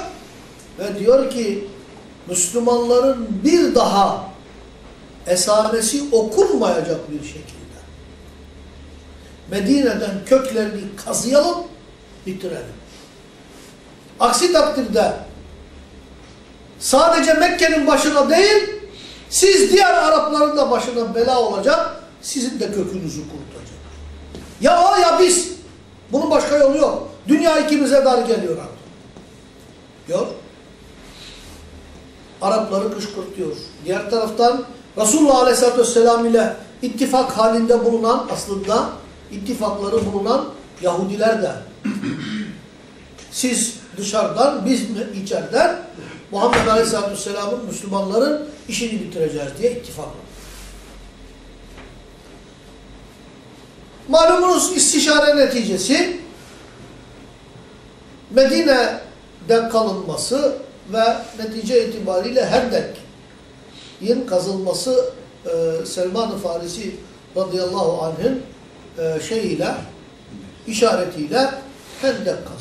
ve diyor ki Müslümanların bir daha esamesi okunmayacak bir şekilde Medine'den köklerini kazıyalım, bitirelim. Aksi takdirde sadece Mekke'nin başına değil, siz diğer Arapların da başına bela olacak, sizin de kökünüzü kurutacak. Ya o ya biz. Bunun başka yolu yok. Dünya ikimize dar geliyor artık. Gör. Arapları kışkırtıyor. Diğer taraftan Resulullah Aleyhisselatü Vesselam ile ittifak halinde bulunan aslında ittifakları bulunan Yahudiler de siz dışarıdan biz içeriden Muhammed Aleyhisselatü Vesselam'ın Müslümanların işini bitireceğiz diye ittifak var. Malumunuz istişare neticesi Medine'de kalınması ve netice itibariyle Hendek'in kazılması e, Selman-ı Farisi radıyallahu anh'ın e, şeyiyle, işaretiyle Hendek kazılıyor.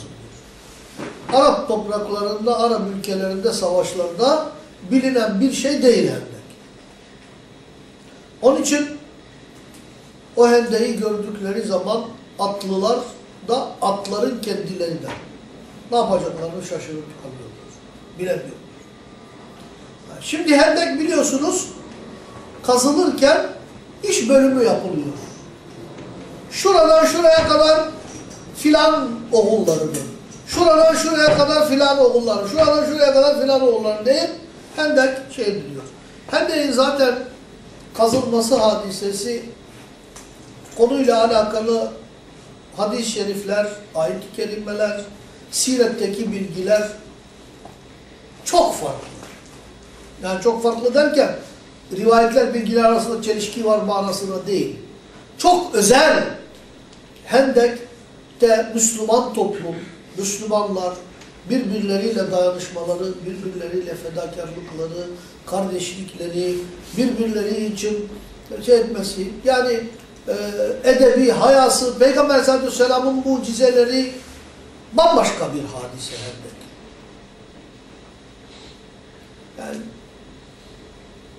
Arap topraklarında, Arap ülkelerinde, savaşlarda bilinen bir şey değil Hendek. Onun için o hendeyi gördükleri zaman atlılar da atların kendileri de ne yapacaklarını şaşırıp kalıyorlar. Bilemiyorlar. Şimdi hendek biliyorsunuz kazılırken iş bölümü yapılıyor. Şuradan şuraya kadar filan oğullarının, şuradan şuraya kadar filan oğulların, şuradan şuraya kadar filan oğulların deyip hendek şey diyor. Hendeğin zaten kazılması hadisesi konuyla alakalı hadis-i şerifler, ayet-i kerimeler, siretteki bilgiler çok farklı. Yani çok farklı derken rivayetler bilgiler arasında çelişki var manasında değil. Çok özel Hendek'te Müslüman toplum, Müslümanlar birbirleriyle dayanışmaları, birbirleriyle fedakarlıkları, kardeşlikleri, birbirleri için şey etmesi, yani e, edebi, hayası, Peygamber Aleyhisselatü Vesselam'ın mucizeleri bambaşka bir hadise Hendek. Yani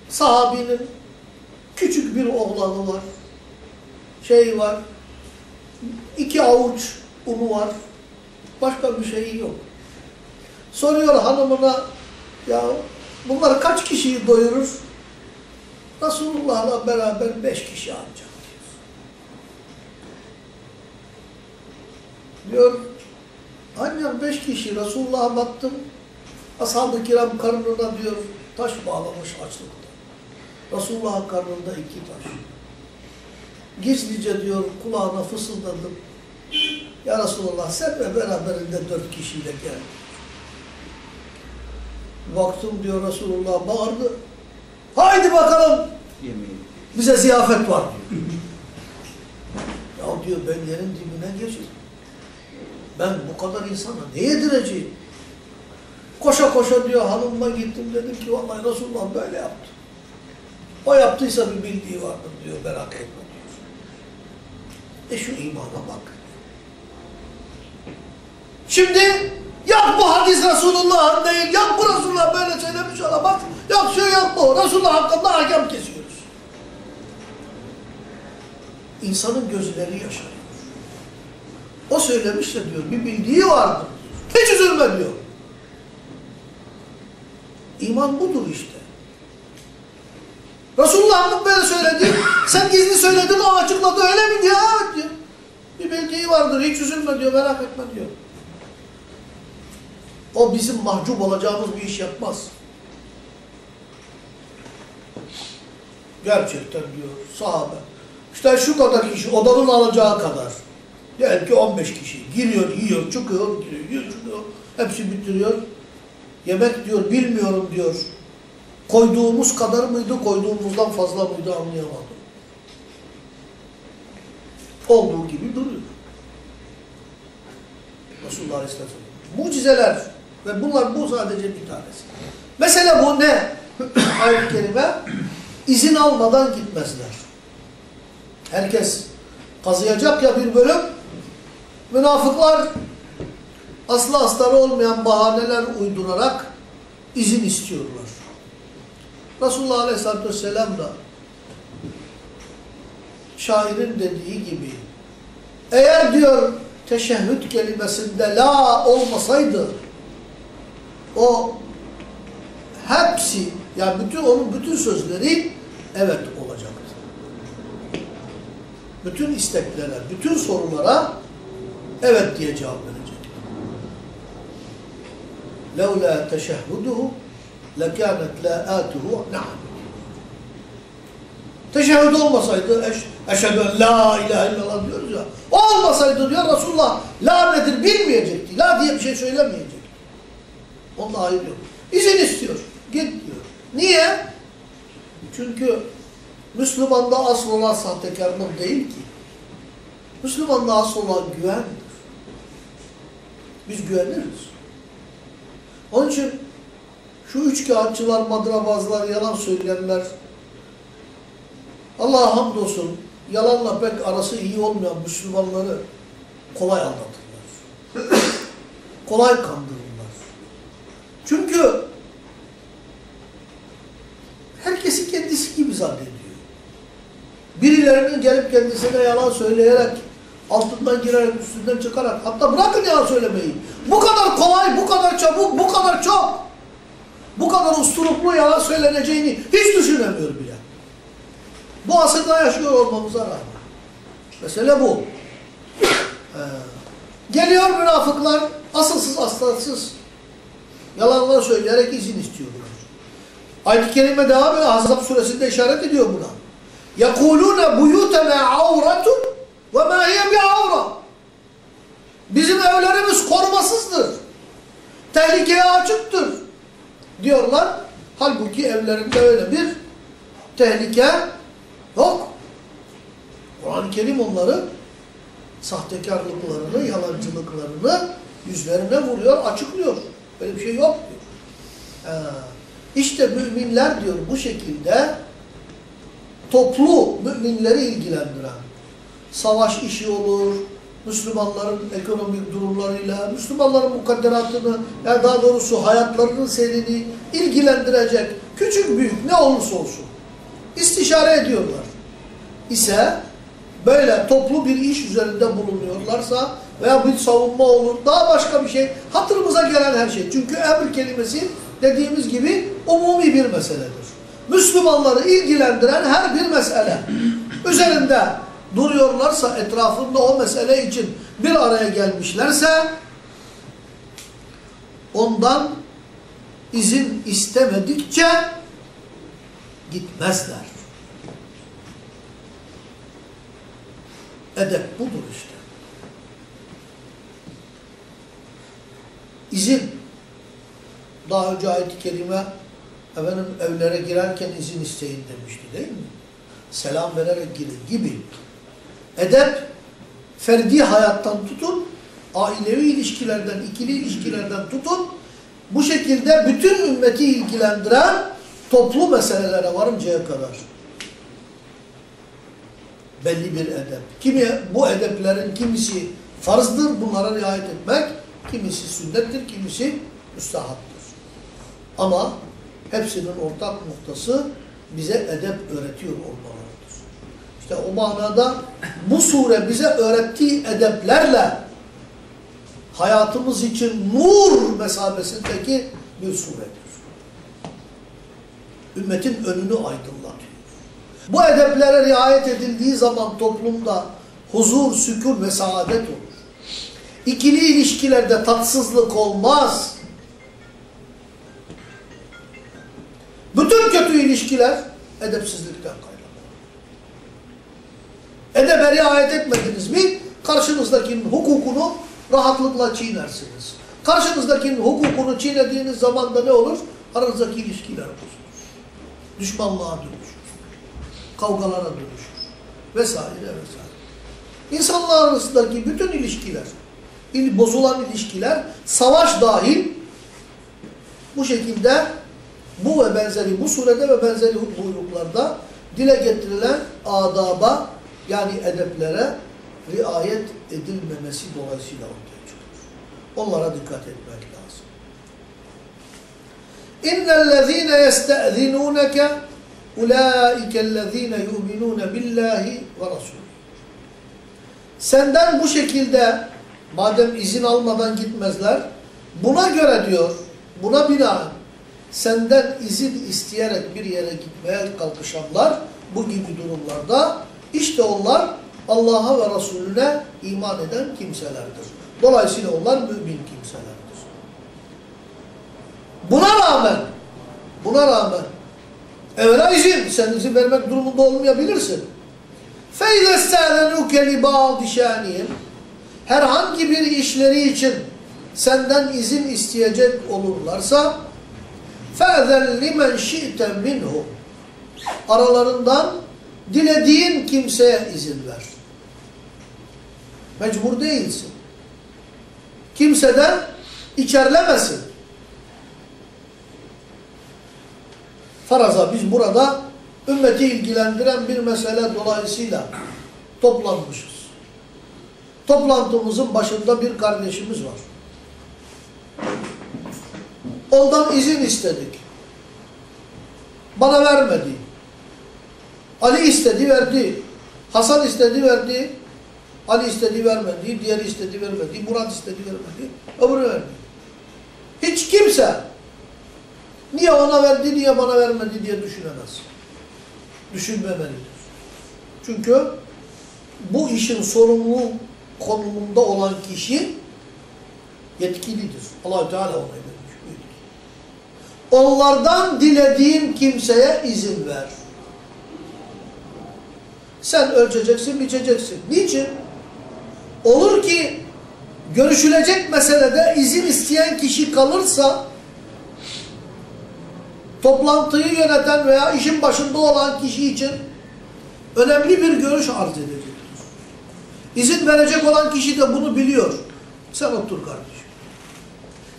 sahabinin küçük bir oğlanı var, şey var, iki avuç unu var, başka bir şeyi yok. Soruyor hanımına, ya bunlar kaç kişiyi doyurur? Resulullah'la beraber beş kişi ancak. Diyor, annem beş kişi Resulullah'a baktım, ashab-ı kiram karnına diyor taş bağlamış açlıkta. Resulullah'ın karnında iki taş. Gizlice diyor kulağına fısıldadım. Ya Resulullah sen ve beraberinde dört kişiyle gel. Baktım diyor Resulullah bağırdı. Haydi bakalım. Bize ziyafet var ya diyor ben yerin dibine geçtim. Ben bu kadar insana ne yedireceğim? Koşa koşa diyor hanımıma gittim dedim ki vallahi Resulullah böyle yaptı. O yaptıysa bir bildiği vardır diyor merak etme diyor. E şu imana bak. Şimdi yok bu hadis Resulullah'ın değil, yok bu Resulullah böyle söylemiş olamaz, yok şu yok bu. Resulullah hakkında hakem kesiyoruz. İnsanın gözleri yaşarıyor. O söylemiş de diyor bir bildiği vardır. Hiç üzülme diyor. İman budur işte. Resulullah'ın böyle söyledi. Sen gizli söyledin o açıkladı öyle mi diyor. Evet diyor. Bir bildiği vardır hiç üzülme diyor merak etme diyor. O bizim mahcup olacağımız bir iş yapmaz. Gerçekten diyor sahabe. İşte şu kadar kişi odanın alacağı kadar. Diyelim ki 15 kişi. Giriyor, yiyor, çıkıyor, giriyor, yiyor, çıkıyor. Hepsi bitiriyor. Yemek diyor bilmiyorum diyor. Koyduğumuz kadar mıydı, koyduğumuzdan fazla mıydı anlayamadım. Olduğu gibi duruyor. Resulullah Aleyhisselam. Mucizeler ve bunlar bu sadece bir tanesi. Mesela bu ne? Ayet-i Kerime izin almadan gitmezler. Herkes kazıyacak ya bir bölüm. Münafıklar aslı astarı olmayan bahaneler uydurarak izin istiyorlar. Resulullah Aleyhisselatü Vesselam da şairin dediği gibi eğer diyor teşehhüd kelimesinde la olmasaydı o hepsi yani bütün onun bütün sözleri evet olacaktı. Bütün isteklere, bütün sorulara evet diye cevap verecek. لَوْلَا تَشَهُّدُهُ لَكَانَتْ لَاَاتُهُ نَعَمٍ Teşehhüd olmasaydı, eş, eşhedü en la ilahe illallah diyoruz ya. O olmasaydı diyor Resulullah, la nedir bilmeyecekti. La diye bir şey söylemeyecekti. Onunla hayır yok. İzin istiyor. Git diyor. Niye? Çünkü Müslümanda asıl olan sahtekarlık değil ki. Müslümanda asıl olan güvendir. Biz güveniriz. Onun için şu üç kağıtçılar, madrabazlar, yalan söyleyenler Allah'a hamdolsun yalanla pek arası iyi olmayan Müslümanları kolay aldatırlar. kolay kandırırlar. Çünkü herkesi kendisi gibi zannediyor. Birilerinin gelip kendisine yalan söyleyerek, altından girerek, üstünden çıkarak, hatta bırakın yalan söylemeyi. Bu kadar kolay, bu kadar çabuk, bu kadar çok, bu kadar usturuplu yalan söyleneceğini hiç düşünemiyor bile. Bu asırda yaşıyor olmamıza rağmen. Mesele bu. Ee, geliyor münafıklar, asılsız aslansız yalanlar söyleyerek izin istiyorlar. Ayet-i Kerime devam ediyor. Ahzab suresinde işaret ediyor buna. يَقُولُونَ بُيُوتَنَا عَوْرَةٌ وَمَا هِيَ بِعَوْرَةٌ Bizim evlerimiz korumasızdır. Tehlikeye açıktır. Diyorlar. Halbuki evlerinde öyle bir tehlike yok. Kur'an-ı Kerim onları sahtekarlıklarını, yalancılıklarını yüzlerine vuruyor, açıklıyor. Böyle bir şey yok diyor. Ee, işte müminler diyor bu şekilde toplu müminleri ilgilendiren savaş işi olur, Müslümanların ekonomik durumlarıyla, Müslümanların mukadderatını, yani daha doğrusu hayatlarının seyrini ilgilendirecek küçük büyük ne olursa olsun istişare ediyorlar. İse böyle toplu bir iş üzerinde bulunuyorlarsa veya bir savunma olur, daha başka bir şey, hatırımıza gelen her şey. Çünkü emir kelimesi dediğimiz gibi umumi bir meseledir. Müslümanları ilgilendiren her bir mesele üzerinde duruyorlarsa, etrafında o mesele için bir araya gelmişlerse ondan izin istemedikçe gitmezler. Edep budur işte. İzin. Daha önce ayet-i kerime efendim evlere girerken izin isteyin demişti değil mi? Selam vererek girin gibi. Edep ferdi hayattan tutun, ailevi ilişkilerden, ikili ilişkilerden tutun, bu şekilde bütün ümmeti ilgilendiren toplu meselelere varıncaya kadar belli bir edep. Kimi bu edeplerin kimisi farzdır, bunlara riayet etmek, kimisi sünnettir, kimisi müstahaptır. Ama hepsinin ortak noktası bize edep öğretiyor olmalarıdır. İşte o manada bu sure bize öğrettiği edeplerle hayatımız için nur mesabesindeki bir suredir. Ümmetin önünü aydınlatıyor. Bu edeplere riayet edildiği zaman toplumda huzur, sükun ve saadet olur. İkili ilişkilerde tatsızlık olmaz. Bütün kötü ilişkiler edepsizlikten kaynaklanır. Edebe riayet etmediniz mi karşınızdakinin hukukunu rahatlıkla çiğnersiniz. Karşınızdakinin hukukunu çiğnediğiniz zaman da ne olur? Aranızdaki ilişkiler bozulur. Düşmanlığa dönüşür. Kavgalara dönüşür. Vesaire vesaire. İnsanlar arasındaki bütün ilişkiler, bozulan ilişkiler, savaş dahil bu şekilde bu ve benzeri, bu surede ve benzeri buyruklarda dile getirilen adaba yani edeplere riayet edilmemesi dolayısıyla ortaya çıkıyor. Onlara dikkat etmek lazım. İnnellezîne yeste'zinûneke ulâikellezîne yu'minûne billâhi ve rasûlih. Senden bu şekilde madem izin almadan gitmezler, buna göre diyor, buna binaen senden izin isteyerek bir yere gitmeye kalkışanlar bu gibi durumlarda işte onlar Allah'a ve Resulüne iman eden kimselerdir. Dolayısıyla onlar mümin kimselerdir. Buna rağmen, buna rağmen evvela izin, sen izin vermek durumunda olmayabilirsin. فَاِذَا اسْتَعْلَنُكَ لِبَعْضِ شَانِهِمْ Herhangi bir işleri için senden izin isteyecek olurlarsa فَاَذَنْ لِمَنْ شِئْتَ مِنْهُ Aralarından dilediğin kimseye izin ver. Mecbur değilsin. Kimseden içerlemesin. Faraza biz burada ümmeti ilgilendiren bir mesele dolayısıyla toplanmışız. Toplantımızın başında bir kardeşimiz var. Ondan izin istedik. Bana vermedi. Ali istedi verdi. Hasan istedi verdi. Ali istedi vermedi. Diğeri istedi vermedi. Murat istedi vermedi. Öbürü verdi. Hiç kimse niye ona verdi niye bana vermedi diye düşünemez. Düşünmemelidir. Çünkü bu işin sorumlu konumunda olan kişi yetkilidir. allah Teala ona. Onlardan dilediğin kimseye izin ver. Sen ölçeceksin, biçeceksin. Niçin? Olur ki görüşülecek meselede izin isteyen kişi kalırsa toplantıyı yöneten veya işin başında olan kişi için önemli bir görüş arz edecektir. İzin verecek olan kişi de bunu biliyor. Sen otur kardeşim.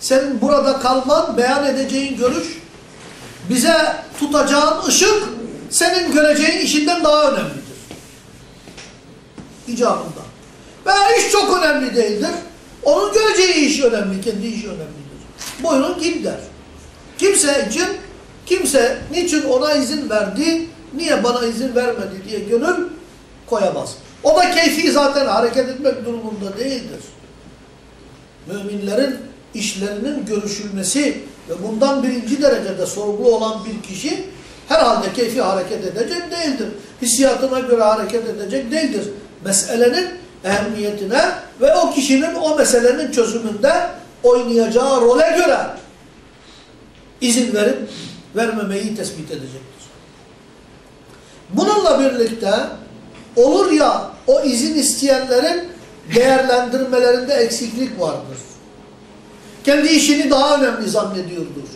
Senin burada kalman, beyan edeceğin görüş, bize tutacağın ışık, senin göreceğin işinden daha önemlidir. İcabında. Veya iş çok önemli değildir. Onun göreceği iş önemli, kendi işi önemlidir. Buyurun git der. Kimse için, kimse niçin ona izin verdi, niye bana izin vermedi diye gönül koyamaz. O da keyfi zaten hareket etmek durumunda değildir. Müminlerin işlerinin görüşülmesi ve bundan birinci derecede sorumlu olan bir kişi herhalde keyfi hareket edecek değildir. Hissiyatına göre hareket edecek değildir. Meselenin ehemmiyetine ve o kişinin o meselenin çözümünde oynayacağı role göre izin verip vermemeyi tespit edecektir. Bununla birlikte olur ya o izin isteyenlerin değerlendirmelerinde eksiklik vardır Kendi işini daha önemli zannediyordur.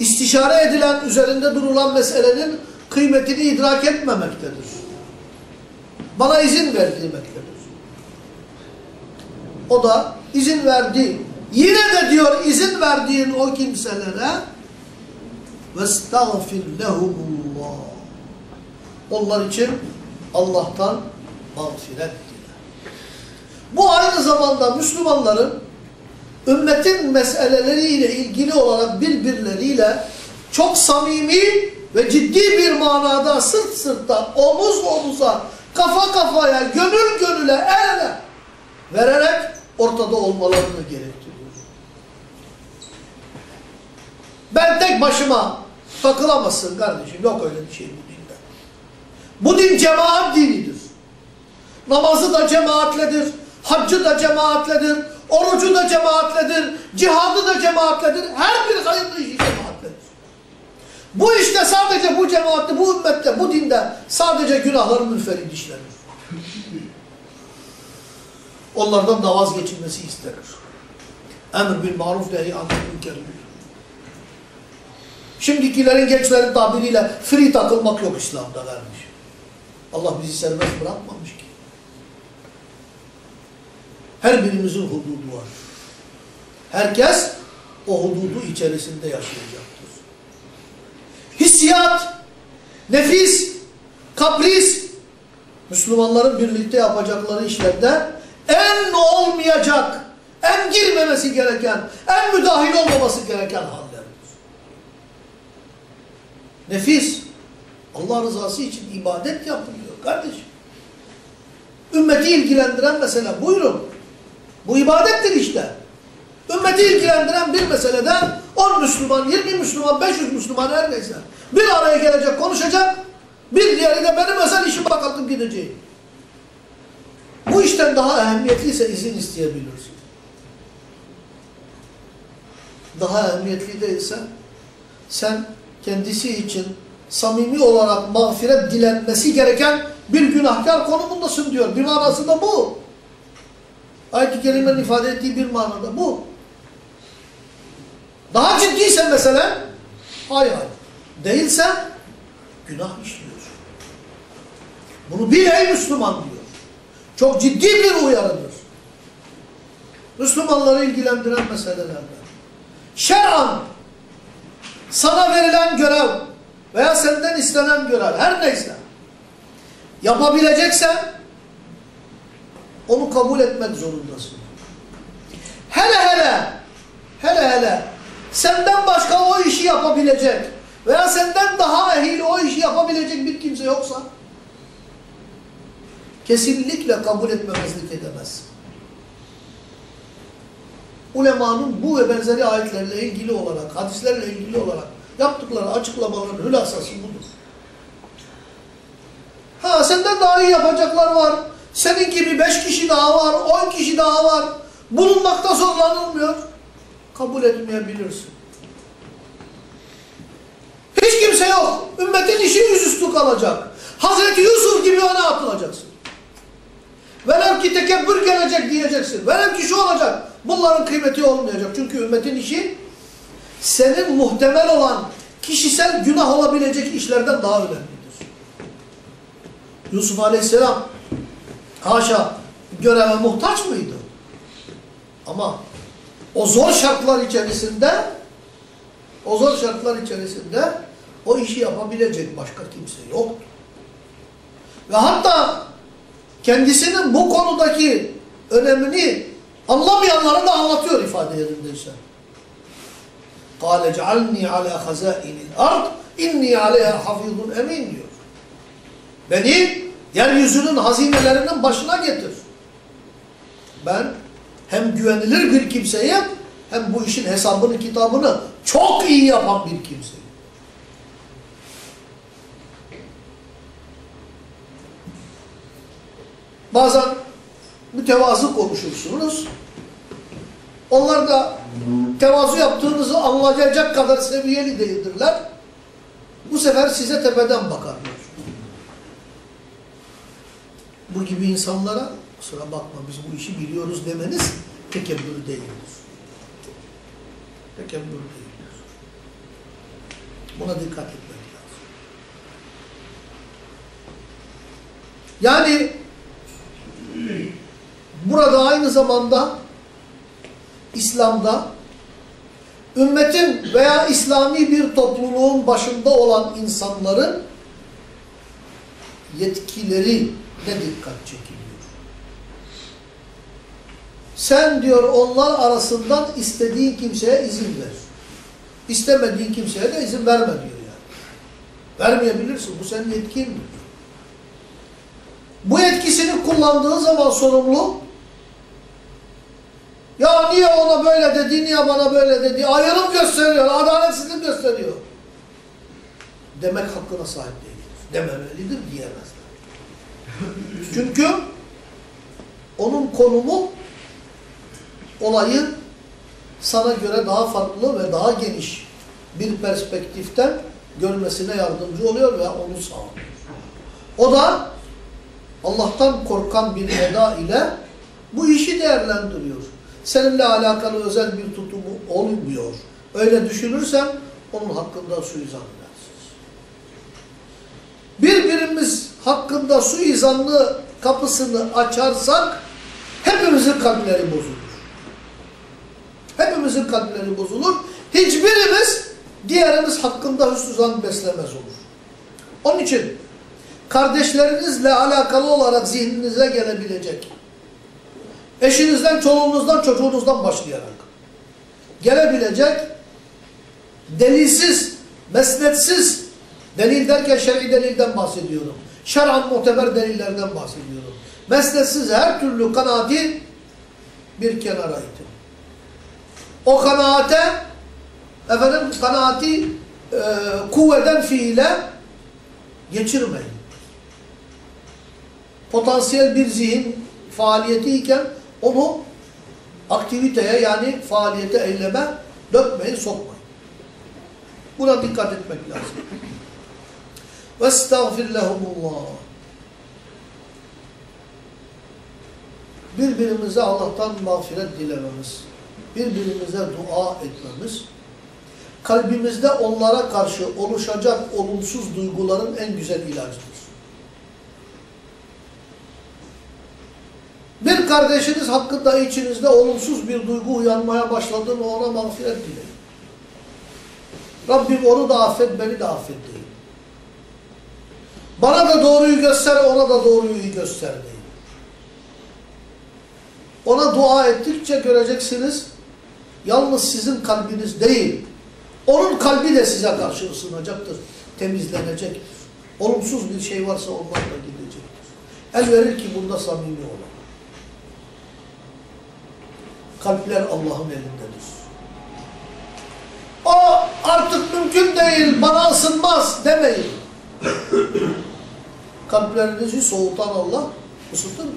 İstişare edilen, üzerinde durulan meselenin kıymetini idrak etmemektedir. Bana izin ver demektedir. O da izin verdi. Yine de diyor izin verdiğin o kimselere وَاسْتَغْفِرْ لَهُمُ اللّٰهِ Onlar için Allah'tan mağfiret dile. Bu aynı zamanda Müslümanların ümmetin meseleleriyle ilgili olarak birbirleriyle çok samimi ve ciddi bir manada sırt sırta, omuz omuza, kafa kafaya, gönül gönüle, el ele vererek ortada olmalarını gerektiriyor. Ben tek başıma takılamazsın kardeşim. Yok öyle bir şey bu dinde. Bu din cemaat dinidir. Namazı da cemaatledir, haccı da cemaatledir, orucu da cemaatledir, cihadı da cemaatledir, her bir hayırlı işi cemaatledir. Bu işte sadece bu cemaatte, bu ümmette, bu dinde sadece günahların münferid işlenir. Onlardan da vazgeçilmesi istenir. Emr bil maruf nehi anil münker Şimdikilerin gençlerin tabiriyle free takılmak yok İslam'da vermiş. Allah bizi serbest bırakmamış ki. Her birimizin hududu var. Herkes o hududu içerisinde yaşayacaktır. Hissiyat, nefis, kapris, Müslümanların birlikte yapacakları işlerde en olmayacak, en girmemesi gereken, en müdahil olmaması gereken hallerdir. Nefis, Allah rızası için ibadet yapılıyor kardeşim. Ümmeti ilgilendiren mesele buyurun. Bu ibadettir işte. Ümmeti ilgilendiren bir meselede 10 Müslüman, 20 Müslüman, 500 Müslüman her neyse bir araya gelecek, konuşacak. Bir diğeri de benim özel işime kalkıp gideceğim. Bu işten daha ehemmiyetliyse izin isteyebilirsin. daha ehemmiyetli değilse sen kendisi için samimi olarak mağfiret dilenmesi gereken bir günahkar konumundasın diyor. Bir manası bu. Ayet-i Kerime'nin ifade ettiği bir manada bu. Daha ciddiyse mesela hayır. Değilse günah işliyor. Bunu bil ey Müslüman diyor. Çok ciddi bir uyarıdır. Müslümanları ilgilendiren meselelerden. Şer'an sana verilen görev veya senden istenen görev her neyse yapabileceksen onu kabul etmek zorundasın. Hele hele hele hele senden başka o işi yapabilecek veya senden daha ehil o işi yapabilecek bir kimse yoksa kesinlikle kabul etmemezlik edemez. Ulemanın bu ve benzeri ayetlerle ilgili olarak, hadislerle ilgili olarak yaptıkları açıklamaların hülasası budur. Ha senden daha iyi yapacaklar var. Senin gibi beş kişi daha var, on kişi daha var. Bulunmakta zorlanılmıyor. Kabul etmeyebilirsin. Hiç kimse yok. Ümmetin işi yüzüstü kalacak. Hazreti Yusuf gibi ona atılacaksın. Velev ki tekebbür gelecek diyeceksin. Velev ki şu olacak. Bunların kıymeti olmayacak. Çünkü ümmetin işi senin muhtemel olan kişisel günah olabilecek işlerden daha önemlidir. Yusuf Aleyhisselam haşa göreve muhtaç mıydı? Ama o zor şartlar içerisinde o zor şartlar içerisinde o işi yapabilecek başka kimse yoktu. Ve hatta kendisinin bu konudaki önemini anlamayanlara da anlatıyor ifade yerindeyse. قَالَ جَعَلْنِي عَلَى خَزَائِنِ الْأَرْضِ اِنِّي عَلَيْهَا حَفِيظٌ emin diyor. Beni yeryüzünün hazinelerinin başına getir. Ben hem güvenilir bir kimseyim hem bu işin hesabını kitabını çok iyi yapan bir kimseyim. Bazen mütevazı konuşursunuz. Onlar da tevazu yaptığınızı anlayacak kadar seviyeli değildirler. Bu sefer size tepeden bakarlar. Bu gibi insanlara kusura bakma biz bu işi biliyoruz demeniz tekebbür değildir. Tekebbür değildir. Buna dikkat etmek lazım. Yani burada aynı zamanda İslam'da ümmetin veya İslami bir topluluğun başında olan insanların yetkileri ne dikkat çekiliyor. Sen diyor onlar arasından istediğin kimseye izin ver. İstemediğin kimseye de izin verme diyor yani. Vermeyebilirsin. Bu senin yetkindir. Bu yetkisini kullandığı zaman sorumlu ya niye ona böyle dedi, niye bana böyle dedi, ayrım gösteriyor, adaletsizlik gösteriyor. Demek hakkına sahip değildir. Dememelidir diyemezler. Çünkü onun konumu olayı sana göre daha farklı ve daha geniş bir perspektiften görmesine yardımcı oluyor ve onu sağlıyor. O da Allah'tan korkan bir eda ile bu işi değerlendiriyor. Seninle alakalı özel bir tutumu olmuyor. Öyle düşünürsen onun hakkında suizan edersiniz. Birbirimiz hakkında suizanlı kapısını açarsak hepimizin kalpleri bozulur. Hepimizin kalpleri bozulur. Hiçbirimiz diğerimiz hakkında hüsnü beslemez olur. Onun için kardeşlerinizle alakalı olarak zihninize gelebilecek, eşinizden, çoluğunuzdan, çocuğunuzdan başlayarak gelebilecek delilsiz, mesnetsiz, delil derken şer'i delilden bahsediyorum. Şer'an muteber delillerden bahsediyorum. Mesnetsiz her türlü kanaati bir kenara itin. O kanaate efendim kanaati e, kuvveden fiile geçirmeyin. Potansiyel bir zihin faaliyeti iken onu aktiviteye yani faaliyete, eyleme Dökmeyin, sokmayın. Buna dikkat etmek lazım. وَاسْتَغْفِرْ لَهُمُ اللّٰهِ Birbirimize Allah'tan mağfiret dilememiz, birbirimize dua etmemiz, kalbimizde onlara karşı oluşacak olumsuz duyguların en güzel ilacıdır. Bir kardeşiniz hakkında içinizde olumsuz bir duygu uyanmaya başladı mı ona mağfiret dileyin. Rabbim onu da affet, beni de affet deyin. Bana da doğruyu göster, ona da doğruyu göster deyin. Ona dua ettikçe göreceksiniz, yalnız sizin kalbiniz değil, onun kalbi de size karşı ısınacaktır, temizlenecektir. Olumsuz bir şey varsa ondan da gidecektir. El verir ki bunda samimi olun. Kalpler Allah'ın elindedir. O artık mümkün değil, bana ısınmaz demeyin. Kalplerinizi soğutan Allah ısıtır mı?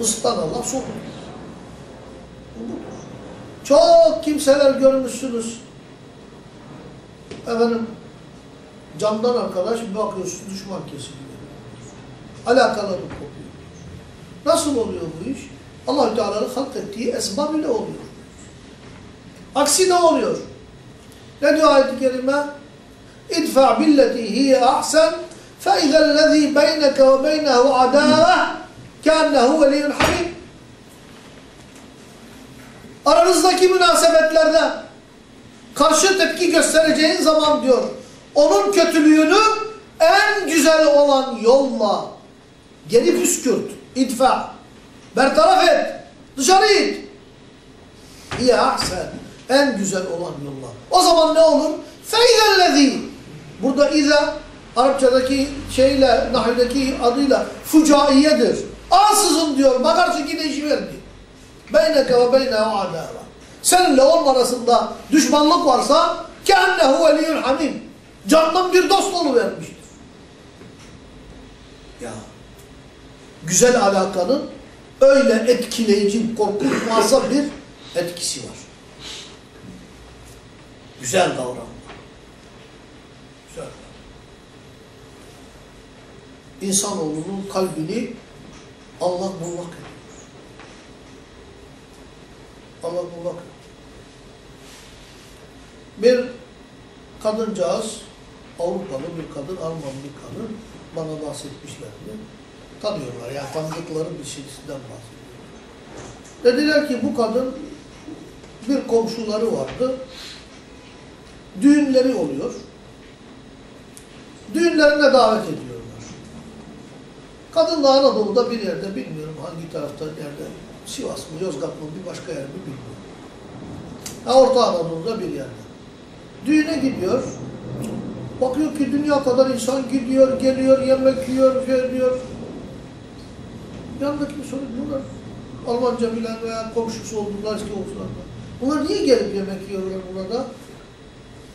Isıtan Allah soğutur. Çok kimseler görmüşsünüz. Efendim, camdan arkadaş bir bakıyorsun düşman kesiliyor. Alakaları kopuyor. Nasıl oluyor bu iş? allah Teala'nın halk ettiği esbab ile oluyor. Aksi de oluyor. Ne diyor ayet-i kerime? İdfa billeti hiye ahsen فَاِذَا الَّذ۪ي بَيْنَكَ وَبَيْنَهُ عَدَاوَةً كَأَنَّهُ وَلِيٌّ حَمِيمٌ Aranızdaki münasebetlerde karşı tepki göstereceğin zaman diyor, onun kötülüğünü en güzel olan yolla geri püskürt, idfa, bertaraf et, dışarı it. İyi ahsen, en güzel olan yolla. O zaman ne olur? فَاِذَا Burada iza Arapçadaki şeyle, nahdeki adıyla fucaiyedir. Ansızın diyor, bakarsın ki işi verdi. Beyneke ve beynehu adâva. Seninle onun arasında düşmanlık varsa kehennehu veliyyun hamim. Candan bir dost oluvermiştir. Ya. Güzel alakanın öyle etkileyici, korkunç, bir etkisi var. Güzel davranma. Güzel İnsanoğlunun kalbini Allah mullak ediyor. Allah mullak ediyor. Bir kadıncağız, Avrupalı bir kadın, Alman bir kadın bana bahsetmişlerdi. Tanıyorlar yani tanıdıkları bir şeysinden bahsediyorlar. Dediler ki bu kadın bir komşuları vardı. Düğünleri oluyor. Düğünlerine davet ediyorlar. Kadın da Anadolu'da bir yerde bilmiyorum hangi tarafta yerde Sivas mı Yozgat mı bir başka yer mi bilmiyorum. Ha, Orta Anadolu'da bir yerde. Düğüne gidiyor. Bakıyor ki dünya kadar insan gidiyor, geliyor, yemek yiyor, şey diyor. Yanındaki soruyor, bunlar Almanca bilen veya komşusu oldular eski komşularla. Bunlar niye gelip yemek yiyorlar burada?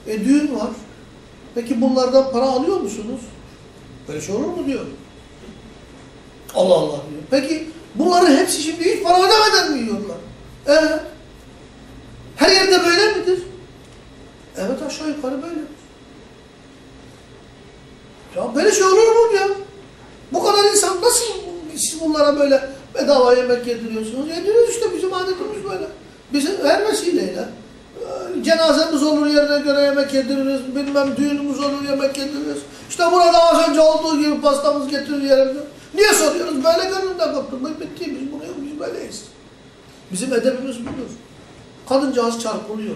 E düğün var. Peki bunlardan para alıyor musunuz? Böyle şey olur mu diyor. Allah Allah diyor. Peki bunların hepsi şimdi hiç para ödemeden mi yiyorlar? Evet. Her yerde böyle midir? Evet aşağı yukarı böyle. Ya böyle şey olur mu ya? Bu kadar insan nasıl siz bunlara böyle bedava yemek yediriyorsunuz? Yediriyoruz işte bizim adetimiz böyle. Bizim her vesileyle. Cenazemiz olur yerine göre yemek yediririz. Bilmem düğünümüz olur yemek yediririz. İşte burada az önce olduğu gibi pastamız getirir yerine. Niye soruyoruz? Böyle gönlünden. Bitti biz bunu biz böyleyiz. Bizim edebimiz budur. Kadıncağız çarpılıyor.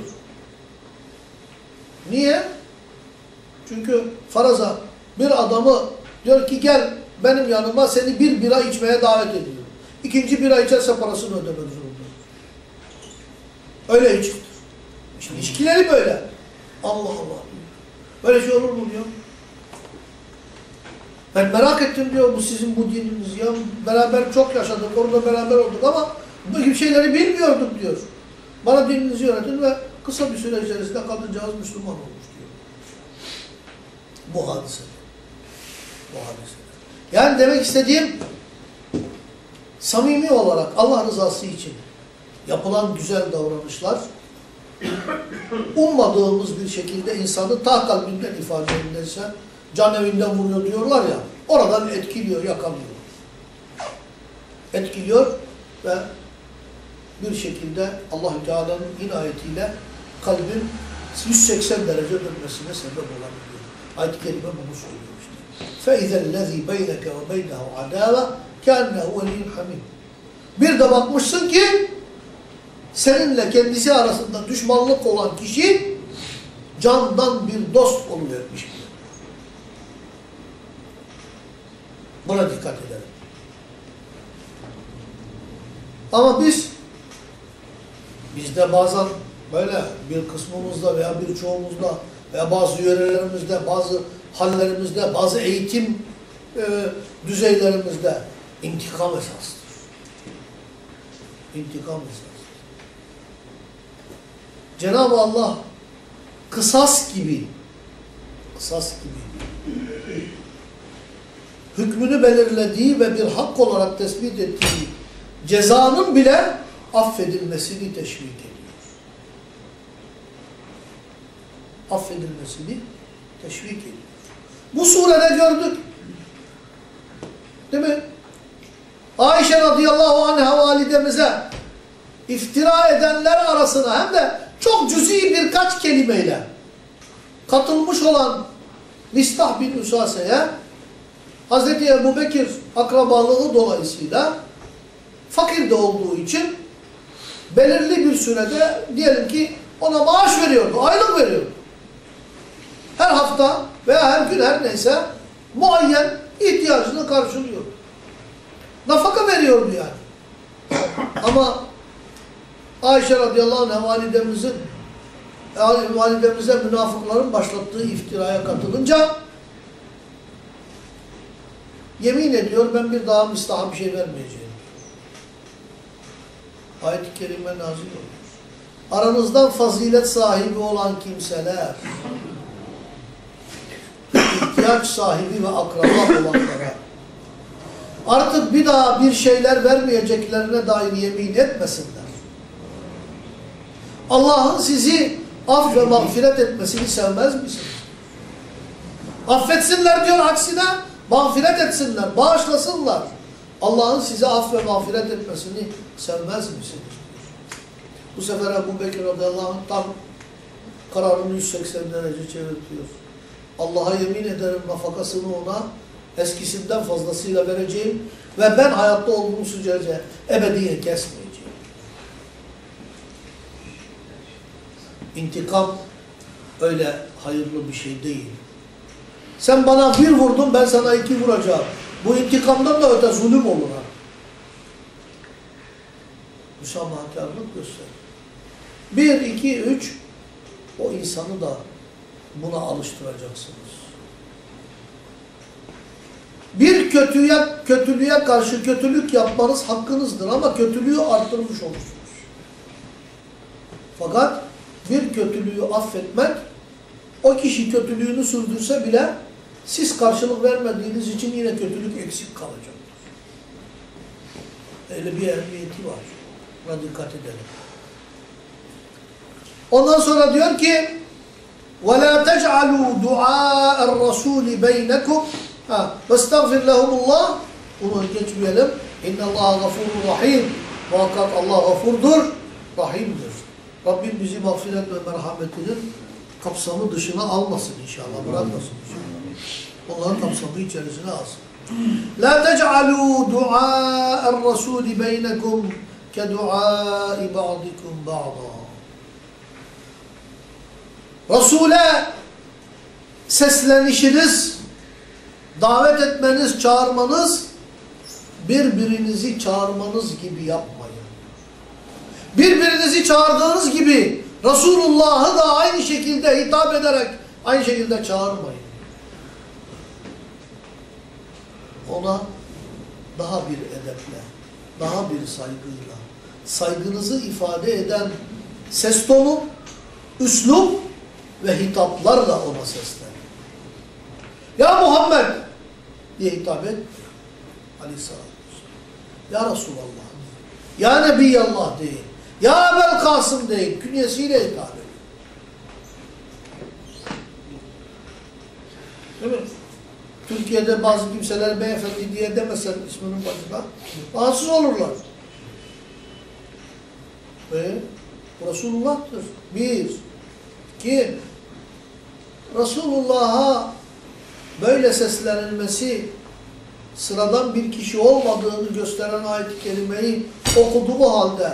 Niye? Çünkü faraza bir adamı diyor ki gel benim yanıma seni bir bira içmeye davet ediyorum. İkinci bira içerse parasını ödemek zorunda. Öyle içkidir. İşte ilişkileri böyle. Allah Allah. Böyle şey olur mu diyor. Ben merak ettim diyor bu sizin bu dininiz ya. Beraber çok yaşadık, orada beraber olduk ama bu gibi şeyleri bilmiyorduk diyor. Bana dininizi öğretin ve kısa bir süre içerisinde kadıncağız Müslüman olmuş diyor. Bu hadise. Bu hadise. Yani demek istediğim samimi olarak Allah rızası için yapılan güzel davranışlar ummadığımız bir şekilde insanı ta kalbinden ifade edilirse can evinden vuruyor diyorlar ya oradan etkiliyor, yakalıyor. Etkiliyor ve bir şekilde allah Teala'nın inayetiyle kalbin 180 derece dönmesine sebep olabiliyor. Ayet-i Kerime bunu söylüyor işte. فَاِذَا الَّذ۪ي بَيْنَكَ وَبَيْنَهُ عَدَاوَ كَانَّهُ وَلِيٌّ حَمِيمٌ Bir de bakmışsın ki seninle kendisi arasında düşmanlık olan kişi candan bir dost oluvermiş Buna dikkat edelim. Ama biz bizde bazen böyle bir kısmımızda veya bir çoğumuzda veya bazı yörelerimizde, bazı hallerimizde, bazı eğitim e, düzeylerimizde intikam esastır. İntikam esastır. Cenab-ı Allah kısas gibi kısas gibi hükmünü belirlediği ve bir hak olarak tespit ettiği cezanın bile affedilmesini teşvik ediyor. Affedilmesini teşvik ediyor. Bu surede gördük. Değil mi? Ayşe radıyallahu anh'a validemize iftira edenler arasına hem de çok cüzi birkaç kelimeyle katılmış olan Mistah bin Üsase'ye Hz. Ebu Bekir akrabalığı dolayısıyla fakir de olduğu için belirli bir sürede diyelim ki ona maaş veriyordu, aylık veriyordu. Her hafta veya her gün her neyse muayyen ihtiyacını karşılıyordu. Nafaka veriyordu yani. Ama Ayşe radıyallahu anh validemizin validemize münafıkların başlattığı iftiraya katılınca yemin ediyor ben bir daha müstaha bir şey vermeyeceğim. Ayet-i kerime nazil oluyor. Aranızdan fazilet sahibi olan kimseler ihtiyaç sahibi ve akraba olanlara artık bir daha bir şeyler vermeyeceklerine dair yemin etmesinler. Allah'ın sizi af ve mağfiret etmesini sevmez misiniz? Affetsinler diyor aksine mağfiret etsinler, bağışlasınlar. Allah'ın size af ve mağfiret etmesini sevmez misiniz? Bu sefer Ebu Bekir radıyallahu anh tam kararını 180 derece çevirtiyor. Allah'a yemin ederim nafakasını ona eskisinden fazlasıyla vereceğim ve ben hayatta olduğum sürece ebediyen kesmeyeceğim. İntikam öyle hayırlı bir şey değil. Sen bana bir vurdun ben sana iki vuracağım. Bu intikamdan da öte zulüm olur ha. Müsamahakarlık göster. Bir, iki, üç o insanı da buna alıştıracaksınız. Bir kötüye, kötülüğe karşı kötülük yapmanız hakkınızdır ama kötülüğü arttırmış olursunuz. Fakat bir kötülüğü affetmek o kişi kötülüğünü sürdürse bile siz karşılık vermediğiniz için yine kötülük eksik kalacaktır. Öyle bir emniyeti var. Buna dikkat edelim. Ondan sonra diyor ki وَلَا تَجْعَلُوا دُعَاءَ الرَّسُولِ بَيْنَكُمْ وَاسْتَغْفِرْ لَهُمُ اللّٰهِ Bunu geçmeyelim. اِنَّ اللّٰهَ غَفُورٌ rahim. Muhakkak Allah gafurdur, rahimdir. Rabbim bizi mağfiret ve merhametinin kapsamı dışına almasın inşallah, bırakmasın inşallah. Onların kapsamı içerisine alsın. La tec'alû du'â'er rasûli beynekum ke du'â'i ba'dikum ba'da. Resul'e seslenişiniz, davet etmeniz, çağırmanız, birbirinizi çağırmanız gibi yapmayın. Birbirinizi çağırdığınız gibi Resulullah'ı da aynı şekilde hitap ederek aynı şekilde çağırmayın. Ona daha bir edeple, daha bir saygıyla, saygınızı ifade eden ses tonu, üslup ve hitaplarla ona seslenin. Ya Muhammed diye hitap et. Aleyhisselatü Vesselam. Ya Resulallah. Ya Nebiyallah deyin. Ya Ebel Kasım değil, künyesiyle hitap. Değil mi? Türkiye'de bazı kimseler beyefendi diye demesen isminin başına rahatsız olurlar. Ve Resulullah'tır. Bir. İki. Resulullah'a böyle seslenilmesi sıradan bir kişi olmadığını gösteren ayet-i kerimeyi okuduğu halde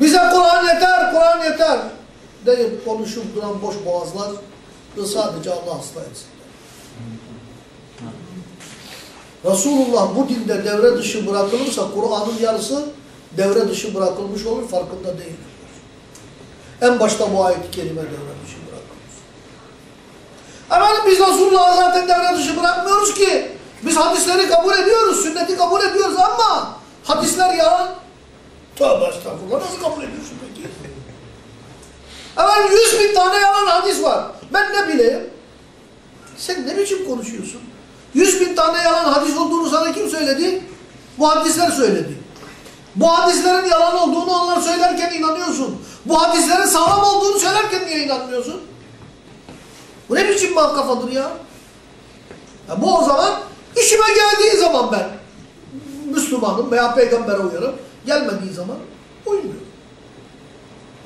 bize Kur'an yeter, Kur'an yeter deyip konuşup duran boş boğazlar sadece Allah hasta etsin. Resulullah bu dinde devre dışı bırakılırsa Kur'an'ın yarısı devre dışı bırakılmış olur farkında değildir. En başta bu ayet-i kerime devre dışı bırakılmış. Efendim biz Resulullah'ı zaten devre dışı bırakmıyoruz ki. Biz hadisleri kabul ediyoruz, sünneti kabul ediyoruz ama hadisler yalan. Tövbe estağfurullah nasıl kabul ediyorsun peki? Efendim yüz bin tane yalan hadis var. Ben ne bileyim? Sen ne biçim konuşuyorsun? Yüz bin tane yalan hadis olduğunu sana kim söyledi? Bu hadisler söyledi. Bu hadislerin yalan olduğunu onlar söylerken inanıyorsun. Bu hadislerin sağlam olduğunu söylerken niye inanmıyorsun? Bu ne biçim mal kafadır ya? ya? Bu o zaman işime geldiği zaman ben Müslümanım veya peygambere uyarım. Gelmediği zaman uymuyor.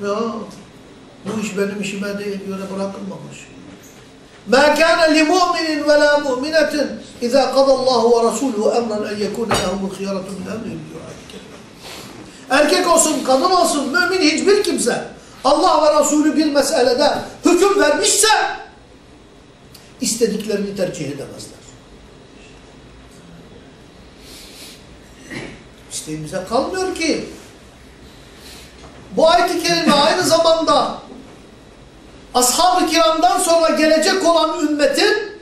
Ya bu iş benim işime değil göre bırakılmamış. مَا كَانَ لِمُؤْمِنٍ وَلَا مُؤْمِنَةٍ اِذَا قَضَ اللّٰهُ وَرَسُولُهُ اَمْرًا اَنْ يَكُونَ لَهُمُ الْخِيَرَةُ مِنْ اَمْرِهِمْ diyor Erkek olsun, kadın olsun, mümin hiçbir kimse Allah ve Resulü bir meselede hüküm vermişse istediklerini tercih edemezler. İsteğimize kalmıyor ki. Bu ayet-i kerime aynı zamanda ashab-ı kiramdan sonra gelecek olan ümmetin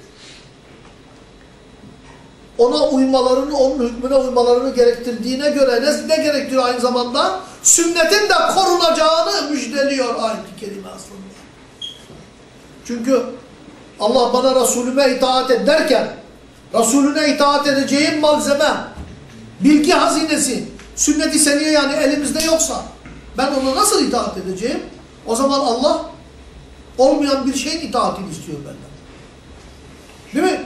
ona uymalarını, onun hükmüne uymalarını gerektirdiğine göre ne, ne gerektiriyor aynı zamanda? Sünnetin de korunacağını müjdeliyor ayet-i kerime aslında. Çünkü Allah bana Resulüme itaat et derken Resulüne itaat edeceğim malzeme, bilgi hazinesi, sünnet-i seniye yani elimizde yoksa ben ona nasıl itaat edeceğim? O zaman Allah olmayan bir şeyin itaatini istiyor benden. Değil mi?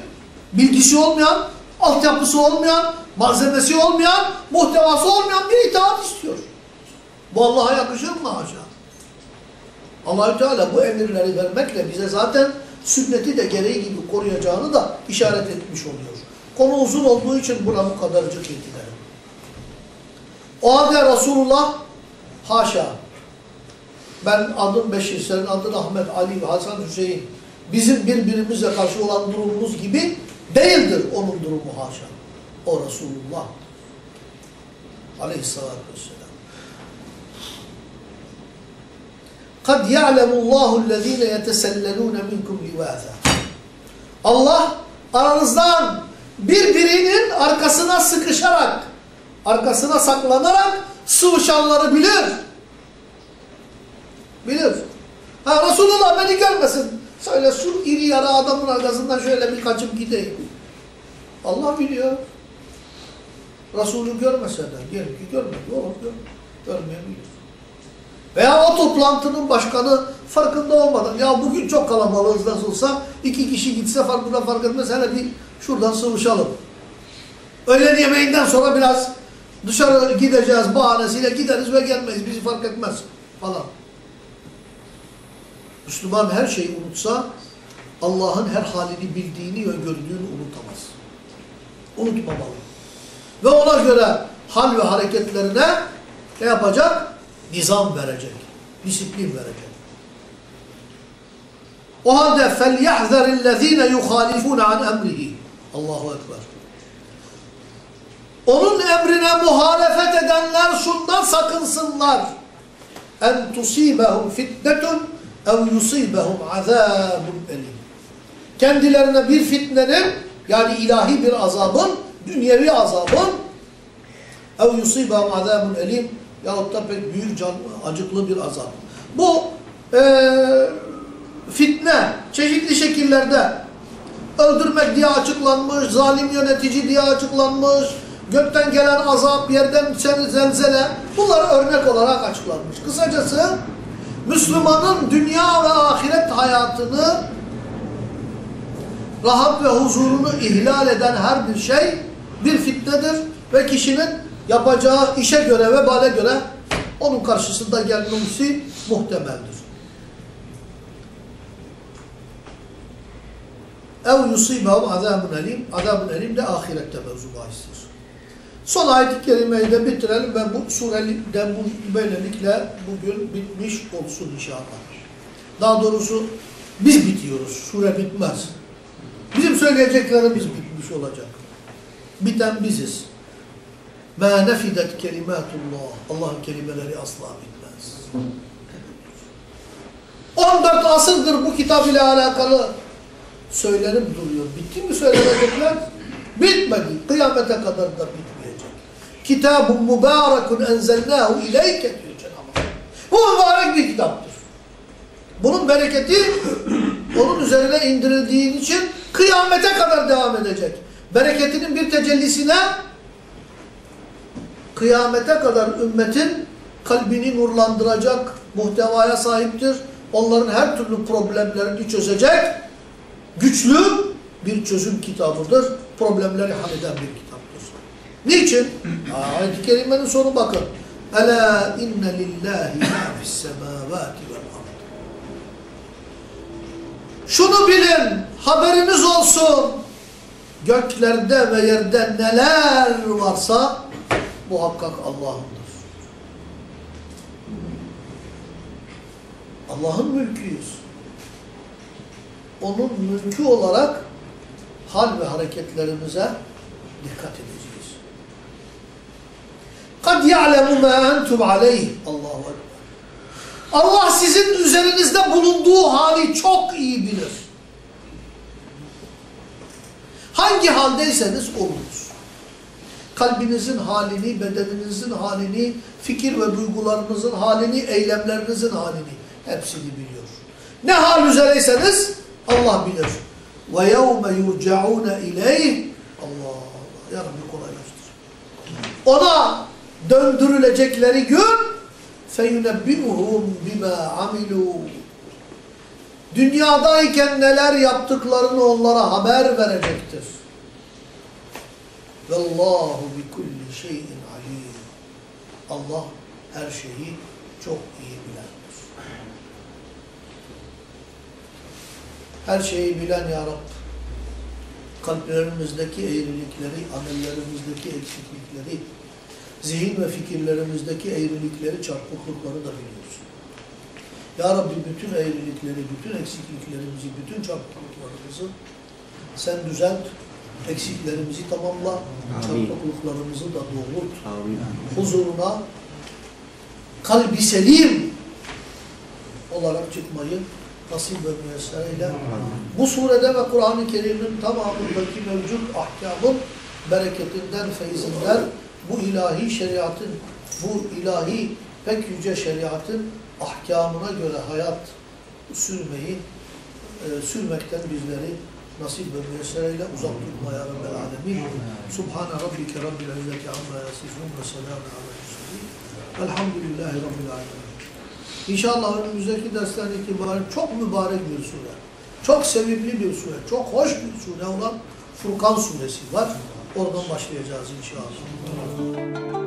Bilgisi olmayan, altyapısı olmayan, malzemesi olmayan, muhtevası olmayan bir itaat istiyor. Bu Allah'a yakışır mı haşa? Allahü Teala bu emirleri vermekle bize zaten sünneti de gereği gibi koruyacağını da işaret etmiş oluyor. Konu uzun olduğu için buna bu kadarcık itilerim. O halde Resulullah haşa ben adım Beşir, senin adın Ahmet, Ali, Hasan, Hüseyin bizim birbirimizle karşı olan durumumuz gibi değildir onun durumu haşa. O Resulullah. Aleyhissalatü vesselam. قَدْ يَعْلَمُ اللّٰهُ الَّذ۪ينَ يَتَسَلَّلُونَ مِنْكُمْ لِوَاذًا Allah aranızdan birbirinin arkasına sıkışarak, arkasına saklanarak sıvışanları bilir. Bilir. Ha Resulullah beni görmesin. Söyle şu iri yarı adamın arkasından şöyle bir kaçıp gideyim. Allah biliyor. Resulü görmese de diyelim ki görmedi. Olur gör, görmeyebilir. Veya o toplantının başkanı farkında olmadan ya bugün çok kalabalığız nasıl olsa iki kişi gitse farkında fark etmez hele bir şuradan sıvışalım. Öğlen yemeğinden sonra biraz dışarı gideceğiz bahanesiyle gideriz ve gelmeyiz bizi fark etmez falan. Müslüman her şeyi unutsa Allah'ın her halini bildiğini ve gördüğünü unutamaz. Unutmamalı. Ve ona göre hal ve hareketlerine ne yapacak? Nizam verecek. Disiplin verecek. O halde فَلْيَحْذَرِ الَّذ۪ينَ يُخَالِفُونَ عَنْ اَمْرِهِ Allahu Ekber. Onun emrine muhalefet edenler şundan sakınsınlar. اَنْ تُصِيبَهُمْ فِتْنَةٌ اَوْ يُصِيبَهُمْ عَذَابٌ elim. Kendilerine bir fitnenin yani ilahi bir azabın, dünyevi azabın اَوْ يُصِيبَهُمْ عَذَابٌ elim yahut da pek büyük can, acıklı bir azap. Bu e, fitne çeşitli şekillerde öldürmek diye açıklanmış, zalim yönetici diye açıklanmış, gökten gelen azap, yerden düşen zelzele bunlar örnek olarak açıklanmış. Kısacası Müslümanın dünya ve ahiret hayatını rahat ve huzurunu ihlal eden her bir şey bir fitnedir ve kişinin yapacağı işe göre ve bale göre onun karşısında gelmesi muhtemeldir. ev yusibahum azabun elim. Azabun elim de ahirette mevzu bahistir. Son ayet-i kerimeyi de bitirelim ve bu sureden bu böylelikle bugün bitmiş olsun inşallah. Daha doğrusu biz bitiyoruz. Sure bitmez. Bizim söyleyeceklerimiz bitmiş olacak. Biten biziz. مَا نَفِدَتْ كَلِمَاتُ اللّٰهِ Allah'ın kelimeleri asla bitmez. 14 asırdır bu kitap ile alakalı söylenip duruyor. Bitti mi söylenecekler? Bitmedi. Kıyamete kadar da bitmeyecek. Kitabun mübarekun enzelnahu ileyke diyor Cenab-ı. Bu mübarek bir kitaptır. Bunun bereketi onun üzerine indirildiği için kıyamete kadar devam edecek. Bereketinin bir tecellisine kıyamete kadar ümmetin kalbini nurlandıracak muhtevaya sahiptir. Onların her türlü problemlerini çözecek güçlü bir çözüm kitabıdır. Problemleri halleden bir kitaptır. Niçin? Ayet-i Kerime'nin sonu bakın. Ela inne lillahi ma fis semavati vel ard. Şunu bilin, haberiniz olsun. Göklerde ve yerde neler varsa muhakkak Allah'ındır. Allah'ın mülküyüz onun mülkü olarak hal ve hareketlerimize dikkat edeceğiz. Kad ya'lemu ma entum aleyh. Allahu ekber. Allah sizin üzerinizde bulunduğu hali çok iyi bilir. Hangi haldeyseniz olunuz. Kalbinizin halini, bedeninizin halini, fikir ve duygularınızın halini, eylemlerinizin halini hepsini biliyor. Ne hal üzereyseniz Allah bilir. Ve yevme yurcaun ileyh Allah. Ya Rabbi kolaylaştır. Ona döndürülecekleri gün feyunebbi'uhum bima amilu Dünyadayken neler yaptıklarını onlara haber verecektir. Bi kulli şeyin alim. Allah her şeyi çok iyi bilendir. Her şeyi bilen Ya Rab, kalplerimizdeki eğrilikleri, amellerimizdeki eksiklikleri, zihin ve fikirlerimizdeki eğrilikleri, çarpıklıkları da biliyorsun. Ya Rabbi bütün eğrilikleri, bütün eksikliklerimizi, bütün çarpıklıklarımızı sen düzelt, eksiklerimizi tamamla, çarpıklıklarımızı da doğrult, huzuruna kalbi selim olarak çıkmayı nasip ve müyesser eyle. Bu surede ve Kur'an-ı Kerim'in tamamındaki mevcut ahkamın bereketinden, feyzinden bu ilahi şeriatın, bu ilahi pek yüce şeriatın ahkamına göre hayat sürmeyi, e, sürmekten bizleri nasip ve müyesser eyle. Uzak tutma ya Rabbel Alemin. Subhane Rabbike Rabbil İzzeti Amma Yasifun ve Selamun Resulü. Velhamdülillahi Rabbil Alemin. İnşallah önümüzdeki dersten itibaren çok mübarek bir sure, çok sevimli bir sure, çok hoş bir sure olan Furkan suresi var. Oradan başlayacağız inşallah.